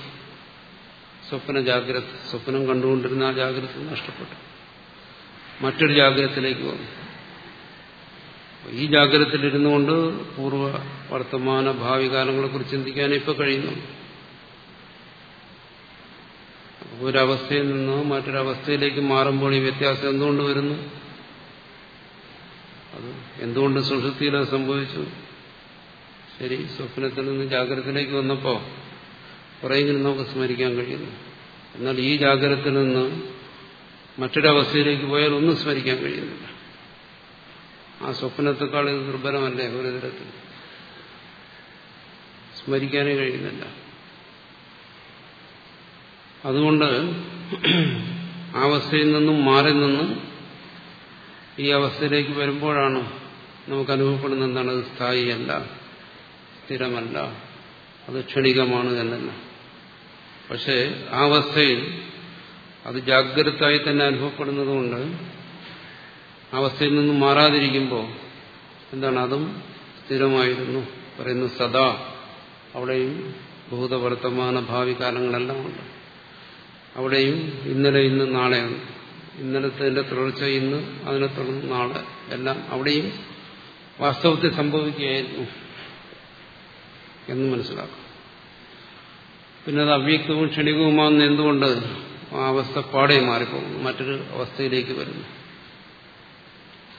[SPEAKER 1] സ്വപ്ന ജാഗ്രത സ്വപ്നം കണ്ടുകൊണ്ടിരുന്ന ആ ജാഗ്രത നഷ്ടപ്പെട്ടു. മറ്റൊരു ജാഗ്രതത്തിലേക്ക് വന്നു. ഈ ജാഗ്രതത്തിലിരുന്നുകൊണ്ട് പൂർവ വർത്തമാന ഭാവി കാലങ്ങളെക്കുറിച്ച് ചിന്തിക്കാൻ ഇപ്പൊ കഴിയുന്നു ഒരവസ്ഥയിൽ നിന്ന് മറ്റൊരവസ്ഥയിലേക്ക് മാറുമ്പോൾ ഈ വ്യത്യാസം എന്തുകൊണ്ട് വരുന്നു? അത് എന്തുകൊണ്ട് സുഷുപ്തിയിൽ അത് സംഭവിച്ചു? ശരി സ്വപ്നത്തിൽ നിന്ന് ജാഗ്രതത്തിലേക്ക് വന്നപ്പോൾ കുറേങ്കിലും നമുക്ക് സ്മരിക്കാൻ കഴിയുന്നു. എന്നാൽ ഈ ജാഗ്രതത്തിൽ നിന്ന് മറ്റൊരവസ്ഥയിലേക്ക് പോയാൽ ഒന്നും സ്മരിക്കാൻ കഴിയുന്നില്ല. ആ സ്വപ്നത്തെക്കാൾ ഇത് ദുർബലമല്ലേ ഒരു തരത്തിൽ? സ്മരിക്കാനേ കഴിയുന്നില്ല. അതുകൊണ്ട് ആ അവസ്ഥയിൽ നിന്നും മാറി നിന്നും ഈ അവസ്ഥയിലേക്ക് വരുമ്പോഴാണ് നമുക്ക് അനുഭവപ്പെടുന്ന എന്താണ്? അത് സ്ഥായിയല്ല സ്ഥിരമല്ല അത് ക്ഷണികമാണ് എന്നല്ല. പക്ഷേ ആ അവസ്ഥയിൽ അത് ജാഗ്രതായി തന്നെ അനുഭവപ്പെടുന്നതുകൊണ്ട് അവസ്ഥയിൽ നിന്നും മാറാതിരിക്കുമ്പോൾ എന്താണ്? അതും സ്ഥിരമായിരുന്നു. പറയുന്നു സദാ. അവിടെയും ഭൂതവർത്തമാന ഭാവി കാലങ്ങളെല്ലാം ഉണ്ട്. അവിടെയും ഇന്നലെ ഇന്ന് നാളെയാണ്. ഇന്നലത്തെ തുടർച്ച ഇന്ന് അതിനെ തുടർന്ന് നാളെ എല്ലാം അവിടെയും വാസ്തവത്തിൽ സംഭവിക്കുകയായിരുന്നു എന്ന് മനസ്സിലാക്കും. പിന്നെ അത് അവ്യക്തവും ക്ഷണികവുമാകുന്ന എന്തുകൊണ്ട് ആ അവസ്ഥ പാടെ മാറിപ്പോകുന്നു മറ്റൊരു അവസ്ഥയിലേക്ക് വരുന്നു.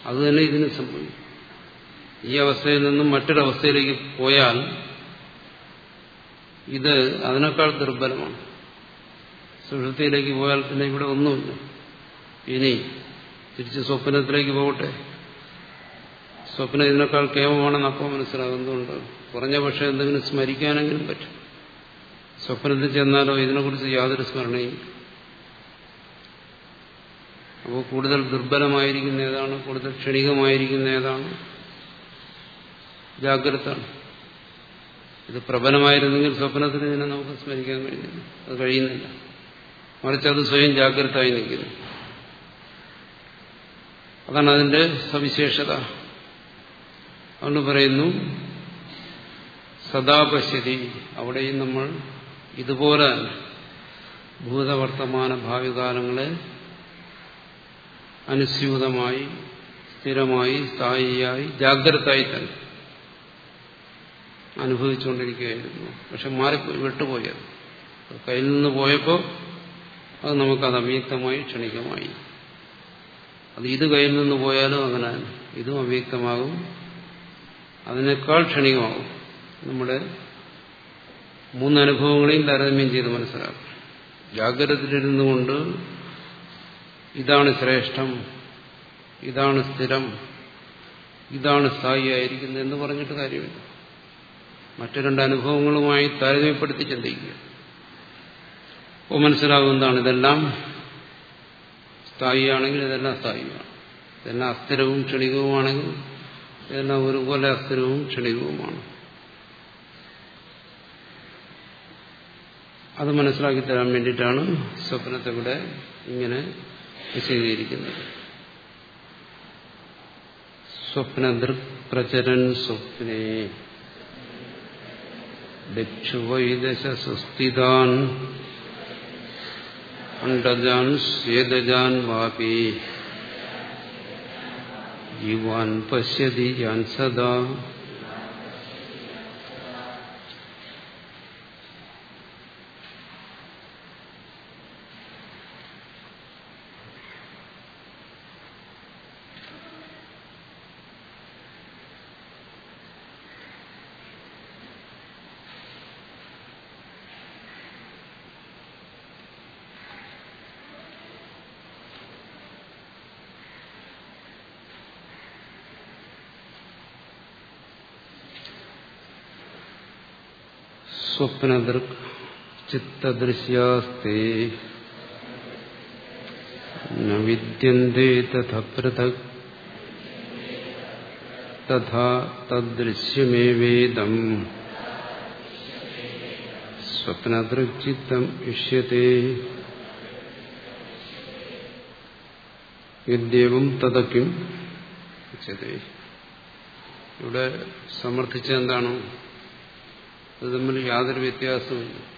[SPEAKER 1] അതുതന്നെ ഇതിന് സംഭവിക്കും. ഈ അവസ്ഥയിൽ നിന്നും മറ്റൊരവസ്ഥയിലേക്ക് പോയാൽ ഇത് അതിനേക്കാൾ ദുർബലമാണ്. സുഷൃത്തിയിലേക്ക് പോയാൽ പിന്നെ ഇവിടെ ഒന്നുമില്ല. ഇനി തിരിച്ച് സ്വപ്നത്തിലേക്ക് പോകട്ടെ. സ്വപ്നം ഇതിനേക്കാൾ കേമമാണെന്ന് അപ്പോൾ മനസ്സിലാകുന്നുണ്ട്. കുറഞ്ഞ പക്ഷേ എന്തെങ്കിലും സ്മരിക്കാനെങ്കിലും പറ്റും. സ്വപ്നത്തിൽ ചെന്നാലോ ഇതിനെക്കുറിച്ച് യാതൊരു സ്മരണയും അപ്പോൾ കൂടുതൽ ദുർബലമായിരിക്കുന്ന ഏതാണ്? കൂടുതൽ ക്ഷണികമായിരിക്കുന്ന ഏതാണ്? ജാഗ്രത ഇത് പ്രബലമായിരുന്നെങ്കിൽ സ്വപ്നത്തിൽ ഇതിനെ നമുക്ക് സ്മരിക്കാൻ കഴിയുന്നില്ല അത് കഴിയുന്നില്ല. മറിച്ച് അത് സ്വയം ജാഗ്രതയായി നിൽക്കുന്നു. അതാണ് അതിന്റെ സവിശേഷത. അതുകൊണ്ട് പറയുന്നു സദാപശ്യതി അവിടെയും നമ്മൾ ഇതുപോലെ ഭൂതവർത്തമാന ഭാവികാലങ്ങളെ അനുസ്യൂതമായി സ്ഥിരമായി സ്ഥായിയായി ജാഗ്രതയായി തന്നെ അനുഭവിച്ചുകൊണ്ടിരിക്കുകയായിരുന്നു. പക്ഷെ മാറിപ്പോയി വിട്ടുപോയത് കയ്യിൽ നിന്ന് പോയപ്പോൾ അത് നമുക്കത് അവ്യക്തമായി ക്ഷണികമായി അത് ഇത് കയ്യിൽ നിന്ന് പോയാലും അങ്ങനെ ഇതും അവ്യക്തമാകും. അതിനേക്കാൾ ക്ഷണികമാകും. നമ്മുടെ മൂന്നനുഭവങ്ങളെയും താരതമ്യം ചെയ്ത് മനസ്സിലാക്കും. ജാഗ്രതയിലിരുന്നു കൊണ്ട് ഇതാണ് ശ്രേഷ്ഠം ഇതാണ് സ്ഥിരം ഇതാണ് സ്ഥായിയായിരിക്കുന്നത് എന്ന് പറഞ്ഞിട്ട് കാര്യമില്ല. മറ്റു രണ്ട് അനുഭവങ്ങളുമായി താരതമ്യപ്പെടുത്തി ചിന്തിക്കുക. അപ്പോൾ മനസ്സിലാകും എന്താണ് ഇതെല്ലാം? സ്ഥായിയാണെങ്കിൽ ഇതെല്ലാം സ്ഥായിയാണ് ഇതെല്ലാം അസ്ഥിരവും ക്ഷണികവുമാണെങ്കിൽ ഇതെല്ലാം ഒരുപോലെ അസ്ഥിരവും ക്ഷണികവുമാണ്. അത് മനസ്സിലാക്കി തരാൻ വേണ്ടിയിട്ടാണ് സ്വപ്നത്തെ ഇവിടെ ഇങ്ങനെ വിശദീകരിക്കുന്നത്. സ്വപ്ന പ്രചരൻ സ്വപ്നേ ദക്ഷുവൈദശ സുസ്ഥിതാൻ അണ്ടജാൻ സ്വേദജാൻ വാപി ജീവാൻ പശ്യതി യാൻ സദാ സ്വപ്നദൃക് ചിത്തദൃശ്യാസ്തേ. വിദ്യന്തേ തഥ പൃഥക്. തഥാ തദ്ദൃശ്യമേവേദം സ്വപ്നദൃക്ചിത്തം ഇഷ്യത്തെ. വിദ്യവും തതക്കും ഇവിടെ സമർത്ഥിച്ച എന്താണ് അത് തമ്മിൽ യാതൊരു വ്യത്യാസവുമില്ല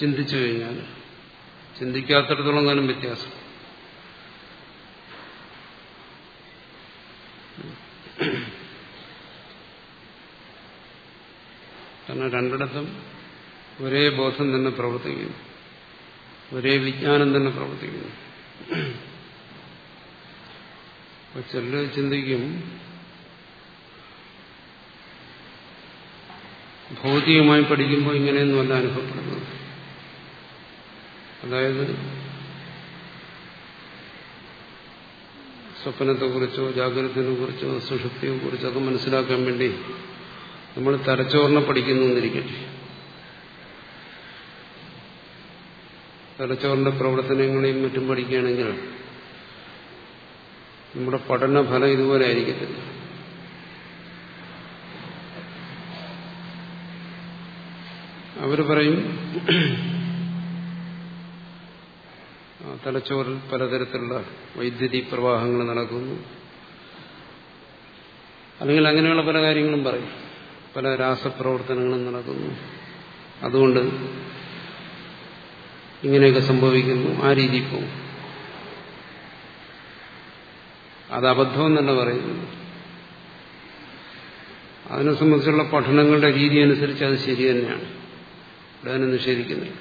[SPEAKER 1] ചിന്തിച്ചു കഴിഞ്ഞാൽ ചിന്തിക്കാത്തടത്തോളം കാലം വ്യത്യാസം. കാരണം രണ്ടിടത്തും ഒരേ ബോധം തന്നെ പ്രവർത്തിക്കുന്നു. ഒരേ വിജ്ഞാനം തന്നെ പ്രവർത്തിക്കുന്നു. ചിലർ ചിന്തിക്കും ഭൗതികമായി പഠിക്കുമ്പോൾ ഇങ്ങനെയൊന്നുമല്ല അനുഭവപ്പെടുന്നത്. അതായത് സ്വപ്നത്തെക്കുറിച്ചോ ജാഗ്രതയെ കുറിച്ചോ സുഷുപ്തിയെ കുറിച്ചോ അത് മനസ്സിലാക്കാൻ വേണ്ടി നമ്മൾ തലച്ചോറിനെ പഠിക്കുന്നു എന്നിരിക്കട്ടെ. തലച്ചോറിന്റെ പ്രവർത്തനങ്ങളെയും മറ്റും പഠിക്കുകയാണെങ്കിൽ നമ്മുടെ പഠന ഫലം ഇതുപോലെ ആയിരിക്കത്തില്ല. അവർ പറയും തലച്ചോറിൽ പലതരത്തിലുള്ള വൈദ്യുതി പ്രവാഹങ്ങൾ നടക്കുന്നു. അല്ലെങ്കിൽ അങ്ങനെയുള്ള പല കാര്യങ്ങളും പറയും. പല രാസപ്രവർത്തനങ്ങളും നടക്കുന്നു. അതുകൊണ്ട് ഇങ്ങനെയൊക്കെ സംഭവിക്കുന്നു. ആ രീതി പോകും. അത് അബദ്ധം തന്നെ പറയുന്നു അതിനെ സംബന്ധിച്ചുള്ള പഠനങ്ങളുടെ രീതി അനുസരിച്ച് അത് ശരി തന്നെയാണ്. ഇവിടെ അതിനെ നിഷേധിക്കുന്നില്ല.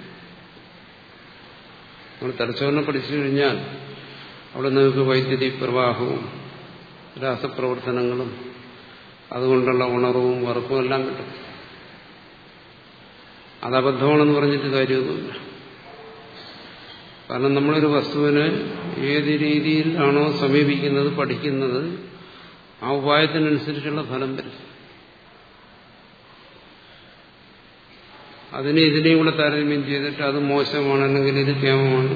[SPEAKER 1] നമ്മൾ തലച്ചോറിനെ പഠിച്ചു കഴിഞ്ഞാൽ അവിടെ നിങ്ങൾക്ക് വൈദ്യുതി പ്രവാഹവും രാസപ്രവർത്തനങ്ങളും അതുകൊണ്ടുള്ള ഉണർവും വറുപ്പും എല്ലാം കിട്ടും. അത് അബദ്ധമാണെന്ന് പറഞ്ഞിട്ട് കാര്യമൊന്നുമില്ല. കാരണം നമ്മളൊരു വസ്തുവിനെ ഏത് രീതിയിലാണോ സമീപിക്കുന്നത് പഠിക്കുന്നത് ആ ഉപായത്തിനനുസരിച്ചുള്ള ഫലം വരും അതിനെ ഇതിനെയും കൂടെ താരതമ്യം ചെയ്തിട്ട് അത് മോശമാണ് അല്ലെങ്കിൽ ഇത് ക്ഷേമമാണ്.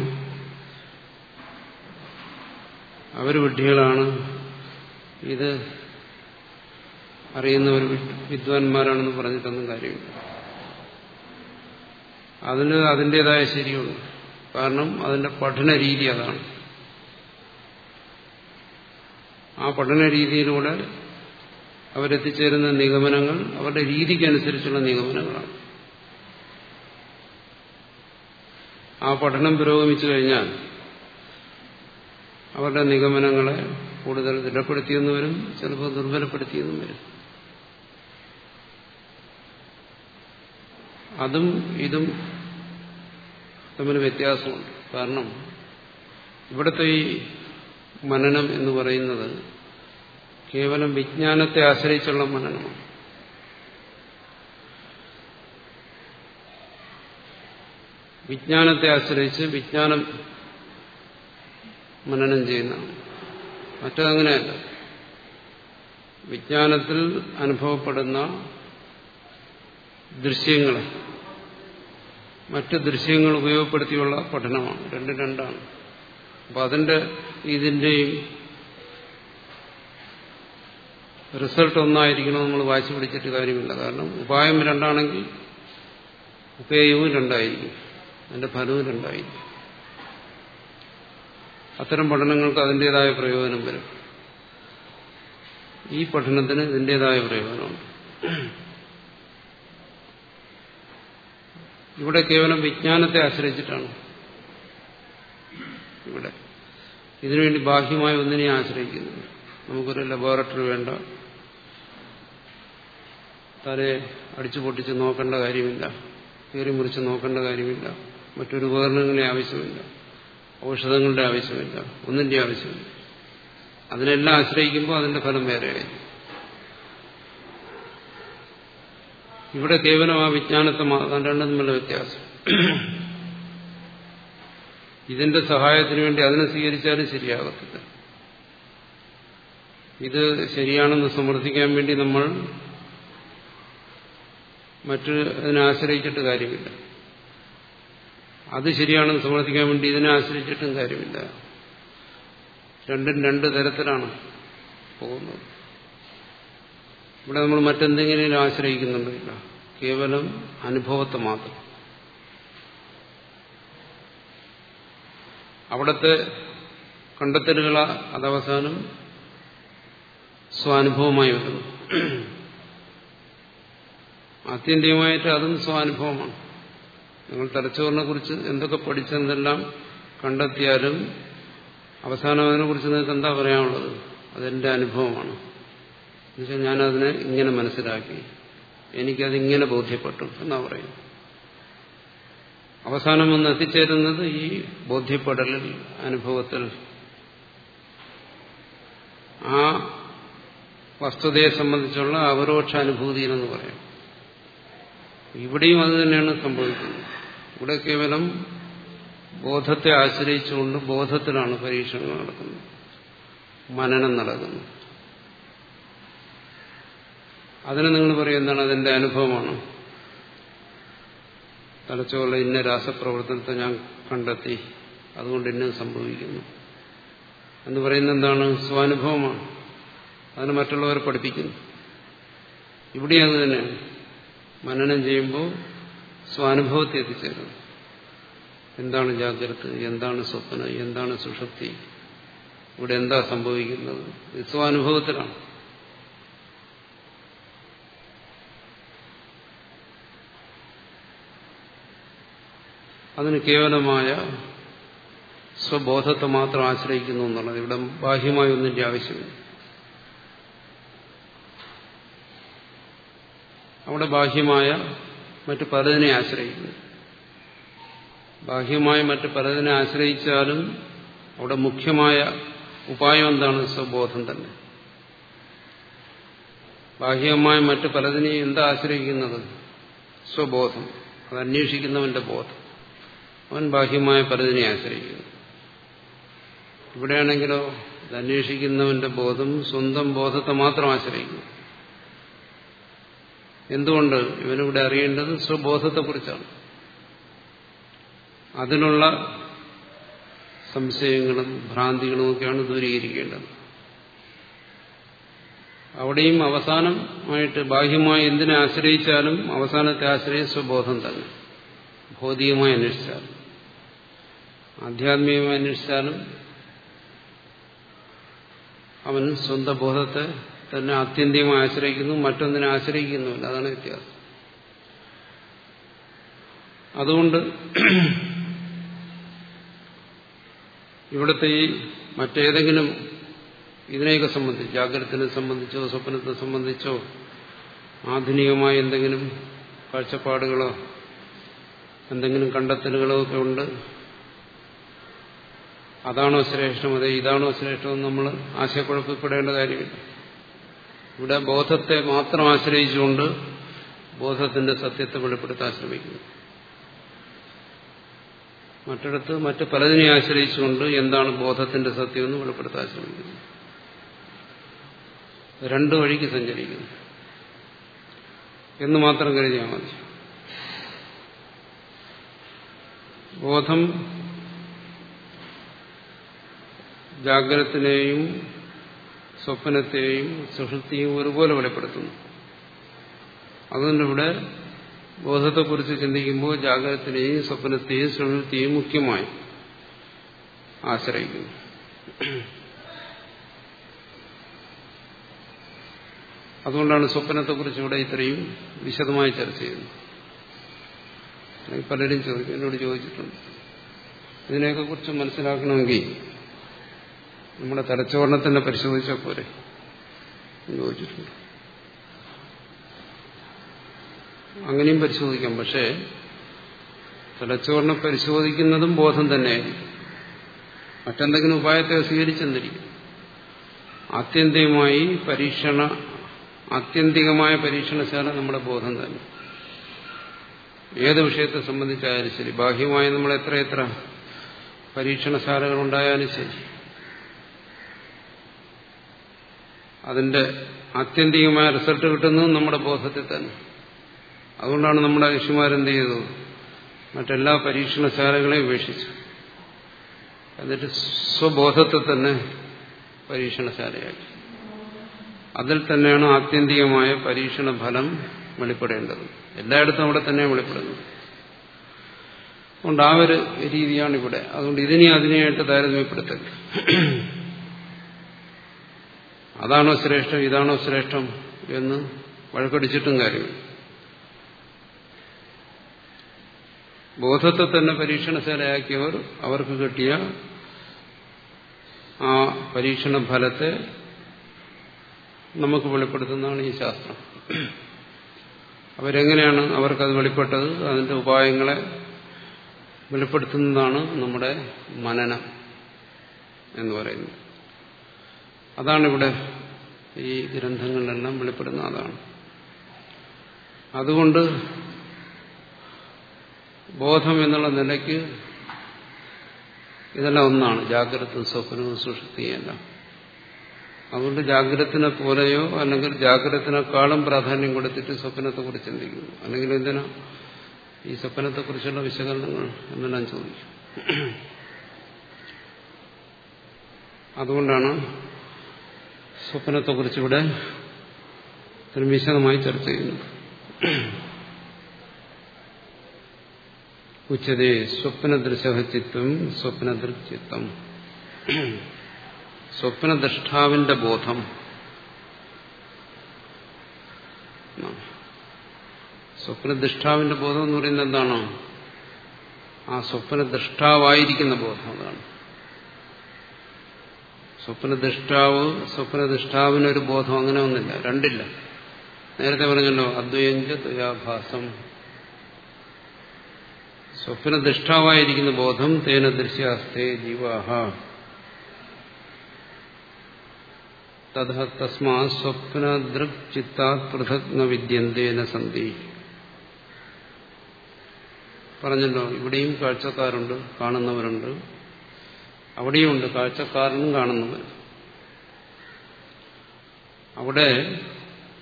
[SPEAKER 1] അവർ വിഡ്ഢികളാണ്. ഇത് ഒരു വിദ്വാൻമാരാണെന്ന് പറഞ്ഞിട്ടൊന്നും കാര്യമില്ല അതിന് അതിന്റെതായ ശരിയുണ്ട് കാരണം അതിന്റെ പഠന രീതി അതാണ്. ആ പഠന രീതിയിലൂടെ അവരെത്തിച്ചേരുന്ന നിഗമനങ്ങൾ അവരുടെ രീതിക്കനുസരിച്ചുള്ള നിഗമനങ്ങളാണ്. ആ പഠനം പുരോഗമിച്ചു കഴിഞ്ഞാൽ അവരുടെ നിഗമനങ്ങളെ കൂടുതൽ ദൃഢപ്പെടുത്തിയെന്ന് വരും ചിലപ്പോൾ ദുർബലപ്പെടുത്തിയെന്നും വരും. അതും ഇതും തമ്മിൽ വ്യത്യാസമുണ്ട്. കാരണം ഇവിടുത്തെ ഈ മനനം എന്ന് പറയുന്നത് കേവലം വിജ്ഞാനത്തെ ആശ്രയിച്ചുള്ള മനനമാണ്. വിജ്ഞാനത്തെ ആശ്രയിച്ച് വിജ്ഞാനം മനനം ചെയ്യുന്നതാണ് മറ്റതങ്ങനെയല്ല. വിജ്ഞാനത്തിൽ അനുഭവപ്പെടുന്ന ദൃശ്യങ്ങളെ മറ്റ് ദൃശ്യങ്ങൾ ഉപയോഗപ്പെടുത്തിയുള്ള പഠനമാണ്. രണ്ടും രണ്ടാണ്. അപ്പൊ അതിന്റെ ഇതിന്റെയും റിസൾട്ട് ഒന്നായിരിക്കണം നമ്മൾ വായിച്ചു പിടിച്ചിട്ട് കാര്യമില്ല. കാരണം ഉപായം രണ്ടാണെങ്കിൽ ഉപേയവും രണ്ടായിരിക്കും. അതിന്റെ ഫലവും രണ്ടായിരിക്കും അത്തരം പഠനങ്ങൾക്ക് അതിന്റെതായ പ്രയോജനം വരും. ഈ പഠനത്തിന് ഇതിന്റെതായ പ്രയോജനമുണ്ട്. ഇവിടെ കേവലം വിജ്ഞാനത്തെ ആശ്രയിച്ചിട്ടാണ്. ഇവിടെ. ഇതിനുവേണ്ടി ബാഹ്യമായ ഒന്നിനെ ആശ്രയിക്കുന്നത് നമുക്കൊരു ലബോറട്ടറി വേണ്ട. തലയെ അടിച്ചു പൊട്ടിച്ച് നോക്കേണ്ട കാര്യമില്ല. കീറി മുറിച്ച് നോക്കേണ്ട കാര്യമില്ല. മറ്റൊരു ഉപകരണങ്ങളുടെ ആവശ്യമില്ല. ഔഷധങ്ങളുടെ ആവശ്യമില്ല. ഒന്നിന്റെ ആവശ്യമില്ല. അതിനെല്ലാം ആശ്രയിക്കുമ്പോൾ അതിന്റെ ഫലം വേറെയായി ഇവിടെ കേവലം ആ വിജ്ഞാനത്തെ മാത്രം രണ്ടും തമ്മിലുള്ള വ്യത്യാസം. ഇതിന്റെ സഹായത്തിന് വേണ്ടി അതിനെ സ്വീകരിച്ചാലും ശരിയാകത്തില്ല. ഇത് ശരിയാണെന്ന് സമർത്ഥിക്കാൻ വേണ്ടി നമ്മൾ മറ്റു അതിനെ ആശ്രയിച്ചിട്ട് കാര്യമില്ല. അത് ശരിയാണെന്ന് സമ്മതിക്കാൻ വേണ്ടി ഇതിനെ ആശ്രയിച്ചിട്ടും കാര്യമില്ല. രണ്ടും രണ്ട് തരത്തിലാണ് പോകുന്നത്. ഇവിടെ നമ്മൾ മറ്റെന്തെങ്കിലും ആശ്രയിക്കുന്നുണ്ടല്ല കേവലം അനുഭവത്തെ മാത്രം. അവിടത്തെ കണ്ടെത്തലുകൾ അതവസാനം സ്വാനുഭവമായി വരുന്നു ആത്യന്തികമായിട്ട് അതും സ്വാനുഭവമാണ്. നിങ്ങൾ തലച്ചോറിനെ കുറിച്ച് എന്തൊക്കെ പഠിച്ചെന്നെല്ലാം കണ്ടെത്തിയാലും അവസാനം അതിനെക്കുറിച്ച് നിങ്ങൾക്ക് എന്താ പറയാനുള്ളത്? അതെന്റെ അനുഭവമാണ്. എന്നുവെച്ചാൽ ഞാനതിനെ ഇങ്ങനെ മനസ്സിലാക്കി. എനിക്കതിങ്ങനെ ബോധ്യപ്പെട്ടു എന്നാ പറയും അവസാനം ഒന്ന് എത്തിച്ചേരുന്നത് ഈ ബോധ്യപ്പെടലിൽ അനുഭവത്തിൽ. ആ വസ്തുതയെ സംബന്ധിച്ചുള്ള അപരോക്ഷ അനുഭൂതിയിലെന്ന് പറയാം. ഇവിടെയും അത് തന്നെയാണ് സംഭവിക്കുന്നത്. ഇവിടെ കേവലം ബോധത്തെ ആശ്രയിച്ചുകൊണ്ട് ബോധത്തിലാണ് പരീക്ഷണങ്ങൾ നടക്കുന്നത്. മനനം നടക്കുന്നു. അതിന് നിങ്ങൾ പറയുന്നതാണ് അതിന്റെ അനുഭവമാണ്? തലച്ചോറിലെ ഇന്ന രാസപ്രവർത്തനത്തെ ഞാൻ കണ്ടെത്തി അതുകൊണ്ട് ഇന്ന സംഭവിക്കുന്നു. എന്ന് പറയുന്ന എന്താണ്? സ്വാനുഭവമാണ്. അതിന് മറ്റുള്ളവരെ പഠിപ്പിക്കുന്നു. ഇവിടെയാണ് തന്നെയാണ്. മനനം ചെയ്യുമ്പോൾ സ്വാനുഭവത്തെ എത്തിച്ചേരും എന്താണ് ജാഗ്രത? എന്താണ് സ്വപ്നം? എന്താണ് സുഷക്തി ഇവിടെ എന്താ സംഭവിക്കുന്നത്? സ്വാനുഭവത്തിലാണ്. അതിന് കേവലമായ സ്വബോധത്തെ മാത്രം ആശ്രയിക്കുന്നു എന്നുള്ളത് ഇവിടെ ബാഹ്യമായ ഒന്നിന്റെ ആവശ്യമില്ല. അവിടെ ബാഹ്യമായ മറ്റു പലതിനെ ആശ്രയിക്കുന്നു. ബാഹ്യമായി മറ്റു പലതിനെ ആശ്രയിച്ചാലും അവിടെ മുഖ്യമായ ഉപായം എന്താണ്? സ്വബോധം തന്നെ. ബാഹ്യമായി മറ്റു പലതിനെയും എന്താ ആശ്രയിക്കുന്നത്? സ്വബോധം. അത് അന്വേഷിക്കുന്നവന്റെ ബോധം. അവൻ ബാഹ്യമായ പലതിനെ ആശ്രയിക്കുന്നു. ഇവിടെയാണെങ്കിലോ ഇത് അന്വേഷിക്കുന്നവന്റെ ബോധം സ്വന്തം ബോധത്തെ മാത്രം ആശ്രയിക്കുന്നു. എന്തുകൊണ്ട് ഇവനിവിടെ അറിയേണ്ടത് സ്വബോധത്തെക്കുറിച്ചാണ്? അതിനുള്ള സംശയങ്ങളും ഭ്രാന്തികളും ഒക്കെയാണ് ദൂരീകരിക്കേണ്ടത്. അവിടെയും അവസാനമായിട്ട് ബാഹ്യമായി എന്തിനെ ആശ്രയിച്ചാലും അവസാനത്തെ ആശ്രയം സ്വബോധം തന്നെ. ഭൗതികമായി അന്വേഷിച്ചാലും. ആധ്യാത്മികമായി അന്വേഷിച്ചാലും അവൻ സ്വന്തം ബോധത്തെ തന്നെ ആത്യന്തികം ആശ്രയിക്കുന്നു മറ്റൊന്നിനെ ആശ്രയിക്കുന്നുമില്ല. അതാണ് വ്യത്യാസം. അതുകൊണ്ട് ഇവിടുത്തെ ഈ മറ്റേതെങ്കിലും ഇതിനെയൊക്കെ സംബന്ധിച്ച് ജാഗ്രതത്തിനെ സംബന്ധിച്ചോ സ്വപ്നത്തെ സംബന്ധിച്ചോ ആധുനികമായ എന്തെങ്കിലും കാഴ്ചപ്പാടുകളോ എന്തെങ്കിലും കണ്ടെത്തലുകളോ ഒക്കെ ഉണ്ട്. അതാണോ ശ്രേഷ്ഠം? അതെ ഇതാണോ ശ്രേഷ്ഠം നമ്മൾ ആശയക്കുഴപ്പപ്പെടേണ്ട കാര്യമില്ല. ഇവിടെ ബോധത്തെ മാത്രം ആശ്രയിച്ചുകൊണ്ട് ബോധത്തിന്റെ സത്യത്തെ വെളിപ്പെടുത്താൻ ശ്രമിക്കുന്നു. മറ്റിടത്ത് മറ്റ് പലതിനെ ആശ്രയിച്ചുകൊണ്ട് എന്താണ് ബോധത്തിന്റെ സത്യമെന്ന് വെളിപ്പെടുത്താൻ ശ്രമിക്കുന്നു. രണ്ടു വഴിക്ക് സഞ്ചരിക്കുന്നു. എന്ന് മാത്രം കരുതിയാൽ മതി. ബോധം ജാഗ്രതത്തിനെയും സ്വപ്നത്തെയും സുഷുപ്തിയും ഒരുപോലെ വെളിപ്പെടുത്തുന്നു. അതുകൊണ്ട് ഇവിടെ ബോധത്തെക്കുറിച്ച് ചിന്തിക്കുമ്പോൾ ജാഗ്രതത്തിനെയും സ്വപ്നത്തെയും സുഷുപ്തിയെയും മുഖ്യമായി ആശ്രയിക്കുന്നു. അതുകൊണ്ടാണ് സ്വപ്നത്തെക്കുറിച്ച് ഇവിടെ ഇത്രയും വിശദമായി ചർച്ച ചെയ്യുന്നത്. പലരും ചോദിക്കും എന്നോട് ചോദിച്ചിട്ടുണ്ട്. ഇതിനെയൊക്കെ കുറിച്ച് മനസ്സിലാക്കണമെങ്കിൽ നമ്മുടെ തലച്ചോറിനെ തന്നെ പരിശോധിച്ചാൽ പോരെ? ചോദിച്ചിട്ടുണ്ട്. അങ്ങനെയും പരിശോധിക്കാം. പക്ഷേ തലച്ചോറിനെ പരിശോധിക്കുന്നതും ബോധം തന്നെയായിരിക്കും. മറ്റെന്തെങ്കിലും ഉപായത്തെ സ്വീകരിച്ചെന്നിരിക്കും. ആത്യന്തികമായി പരീക്ഷണ ആത്യന്തികമായ പരീക്ഷണശാല നമ്മുടെ ബോധം തന്നെ. ഏത് വിഷയത്തെ സംബന്ധിച്ചായാലും ശരി. ബാഹ്യമായി നമ്മൾ എത്ര എത്ര പരീക്ഷണശാലകൾ ഉണ്ടായാലും ശരി. അതിന്റെ ആത്യന്തികമായ റിസൾട്ട് കിട്ടുന്നത് നമ്മുടെ ബോധത്തിൽ തന്നെ. അതുകൊണ്ടാണ് നമ്മുടെ ഋഷിമാരെന്ത് ചെയ്തത് മറ്റെല്ലാ പരീക്ഷണശാലകളെയും ഉപേക്ഷിച്ചു. എന്നിട്ട് സ്വബോധത്തെ തന്നെ പരീക്ഷണശാലയാക്കി. അതിൽ തന്നെയാണ് ആത്യന്തികമായ പരീക്ഷണ ഫലം വെളിപ്പെടേണ്ടത്. എല്ലായിടത്തും അവിടെ തന്നെ വെളിപ്പെടുന്നത് അതുകൊണ്ട് ആ ഒരു രീതിയാണ് ഇവിടെ. അതുകൊണ്ട് ഇതിനെ അതിനെയായിട്ട് താരതമ്യപ്പെടുത്തരുത് അതാണോ ശ്രേഷ്ഠം ഇതാണോ ശ്രേഷ്ഠം എന്ന് വഴക്കടിച്ചിട്ടും കാര്യം ബോധത്തെ തന്നെ പരീക്ഷണശാലയാക്കിയവർ അവർക്ക് കിട്ടിയ ആ പരീക്ഷണ ഫലത്തെ നമുക്ക് വെളിപ്പെടുത്തുന്നതാണ് ഈ ശാസ്ത്രം. അവരെങ്ങനെയാണ് അവർക്കത് വെളിപ്പെട്ടത്? അതിന്റെ ഉപായങ്ങളെ വെളിപ്പെടുത്തുന്നതാണ് നമ്മുടെ മനനം എന്ന് പറയുന്നത്. അതാണിവിടെ ഈ ഗ്രന്ഥങ്ങളിലെല്ലാം വെളിപ്പെടുന്ന അതാണ്. അതുകൊണ്ട് ബോധം എന്നുള്ള നിലയ്ക്ക് ഇതെല്ലാം ഒന്നാണ്. ജാഗ്രത സ്വപ്നവും സുഷുപ്തിയെല്ലാം അതുകൊണ്ട് ജാഗ്രതത്തിനെ പോലെയോ അല്ലെങ്കിൽ ജാഗ്രതത്തിനേക്കാളും പ്രാധാന്യം കൊടുത്തിട്ട് സ്വപ്നത്തെക്കുറിച്ച് ചിന്തിക്കുന്നു. അല്ലെങ്കിൽ എന്തിനാ ഈ സ്വപ്നത്തെക്കുറിച്ചുള്ള വിശകലനങ്ങൾ എന്നെല്ലാം ചോദിക്കും. അതുകൊണ്ടാണ് സ്വപ്നത്തെക്കുറിച്ച് ഇവിടെ വിശദമായി ചർച്ച ചെയ്യുന്നു. ഉച്ചതേ സ്വപ്നദൃശഹചിത്വം സ്വപ്നദൃക്ചിത്തം സ്വപ്നദൃഷ്ടാവിന്റെ ബോധം. സ്വപ്നദൃഷ്ടാവിന്റെ ബോധം എന്ന് പറയുന്നത് എന്താണോ? ആ സ്വപ്നദൃഷ്ടാവായിരിക്കുന്ന ബോധം അതാണ്. സ്വപ്നദൃഷ്ടാവ് സ്വപ്നദൃഷ്ടാവിനൊരു ബോധം അങ്ങനെ ഒന്നില്ല. രണ്ടില്ല. നേരത്തെ പറഞ്ഞല്ലോ അദ്വയഞ്ച ദ്വയാഭാസം. സ്വപ്നദൃഷ്ടാവായിരിക്കുന്ന ബോധം തേന ദൃശ്യാസ്തേ ജീവാഹ. തസ്മാ സ്വപ്നദൃക് ചിത്താത് പൃഥക് വിദ്യന്തേന സന്ധി. പറഞ്ഞല്ലോ ഇവിടെയും കാഴ്ചക്കാരുണ്ട് കാണുന്നവരുണ്ട്. അവിടെയുമുണ്ട് കാഴ്ചക്കാരനും കാണുന്നത് അവിടെ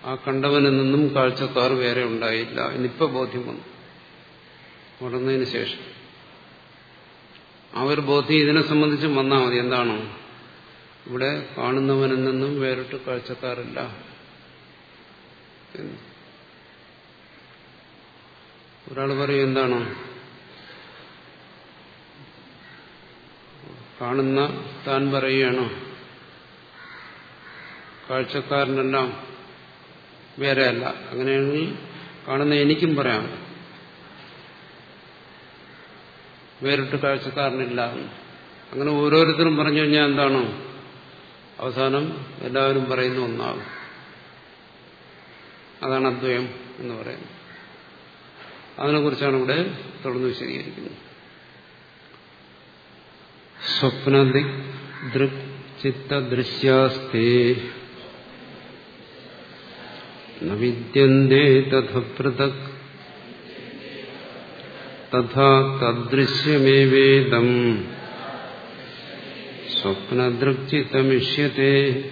[SPEAKER 1] ആ കണ്ടവനിൽ നിന്നും കാഴ്ചക്കാർ വേറെ ഉണ്ടായില്ല. ഇന്നിപ്പോ ബോധ്യം വന്നു. വളർന്നതിന് ശേഷം. ആ ഒരു ബോധ്യം ഇതിനെ സംബന്ധിച്ച് വന്നാൽ മതി. എന്താണോ? ഇവിടെ കാണുന്നവനിൽ നിന്നും വേറിട്ട് കാഴ്ചക്കാരില്ല. ഒരാൾ പറയും എന്താണ്? കാണുന്ന താൻ പറയുകയാണോ. കാഴ്ചക്കാരനെല്ലാം വേറെയല്ല. അങ്ങനെയാണെങ്കിൽ കാണുന്ന എനിക്കും പറയാം. വേറിട്ട് കാഴ്ചക്കാരനില്ല. അങ്ങനെ ഓരോരുത്തരും പറഞ്ഞു കഴിഞ്ഞാൽ എന്താണോ? അവസാനം എല്ലാവരും പറയുന്ന ഒന്നാകും അതാണ് അദ്വയം എന്ന് പറയുന്നത്. അതിനെക്കുറിച്ചാണ് ഇവിടെ തുടർന്ന് വിശദീകരിക്കുന്നത്. സ്വപ്നദിക് ദൃക് ചിത്ത ദൃശ്യാസ്തേ ന വിദ്യന്തേ തഥ പൃഥക്. തഥാ തദൃശ്യമേവേദം. സ്വപ്നദൃക്ചിത്തമിഷ്യത്തെ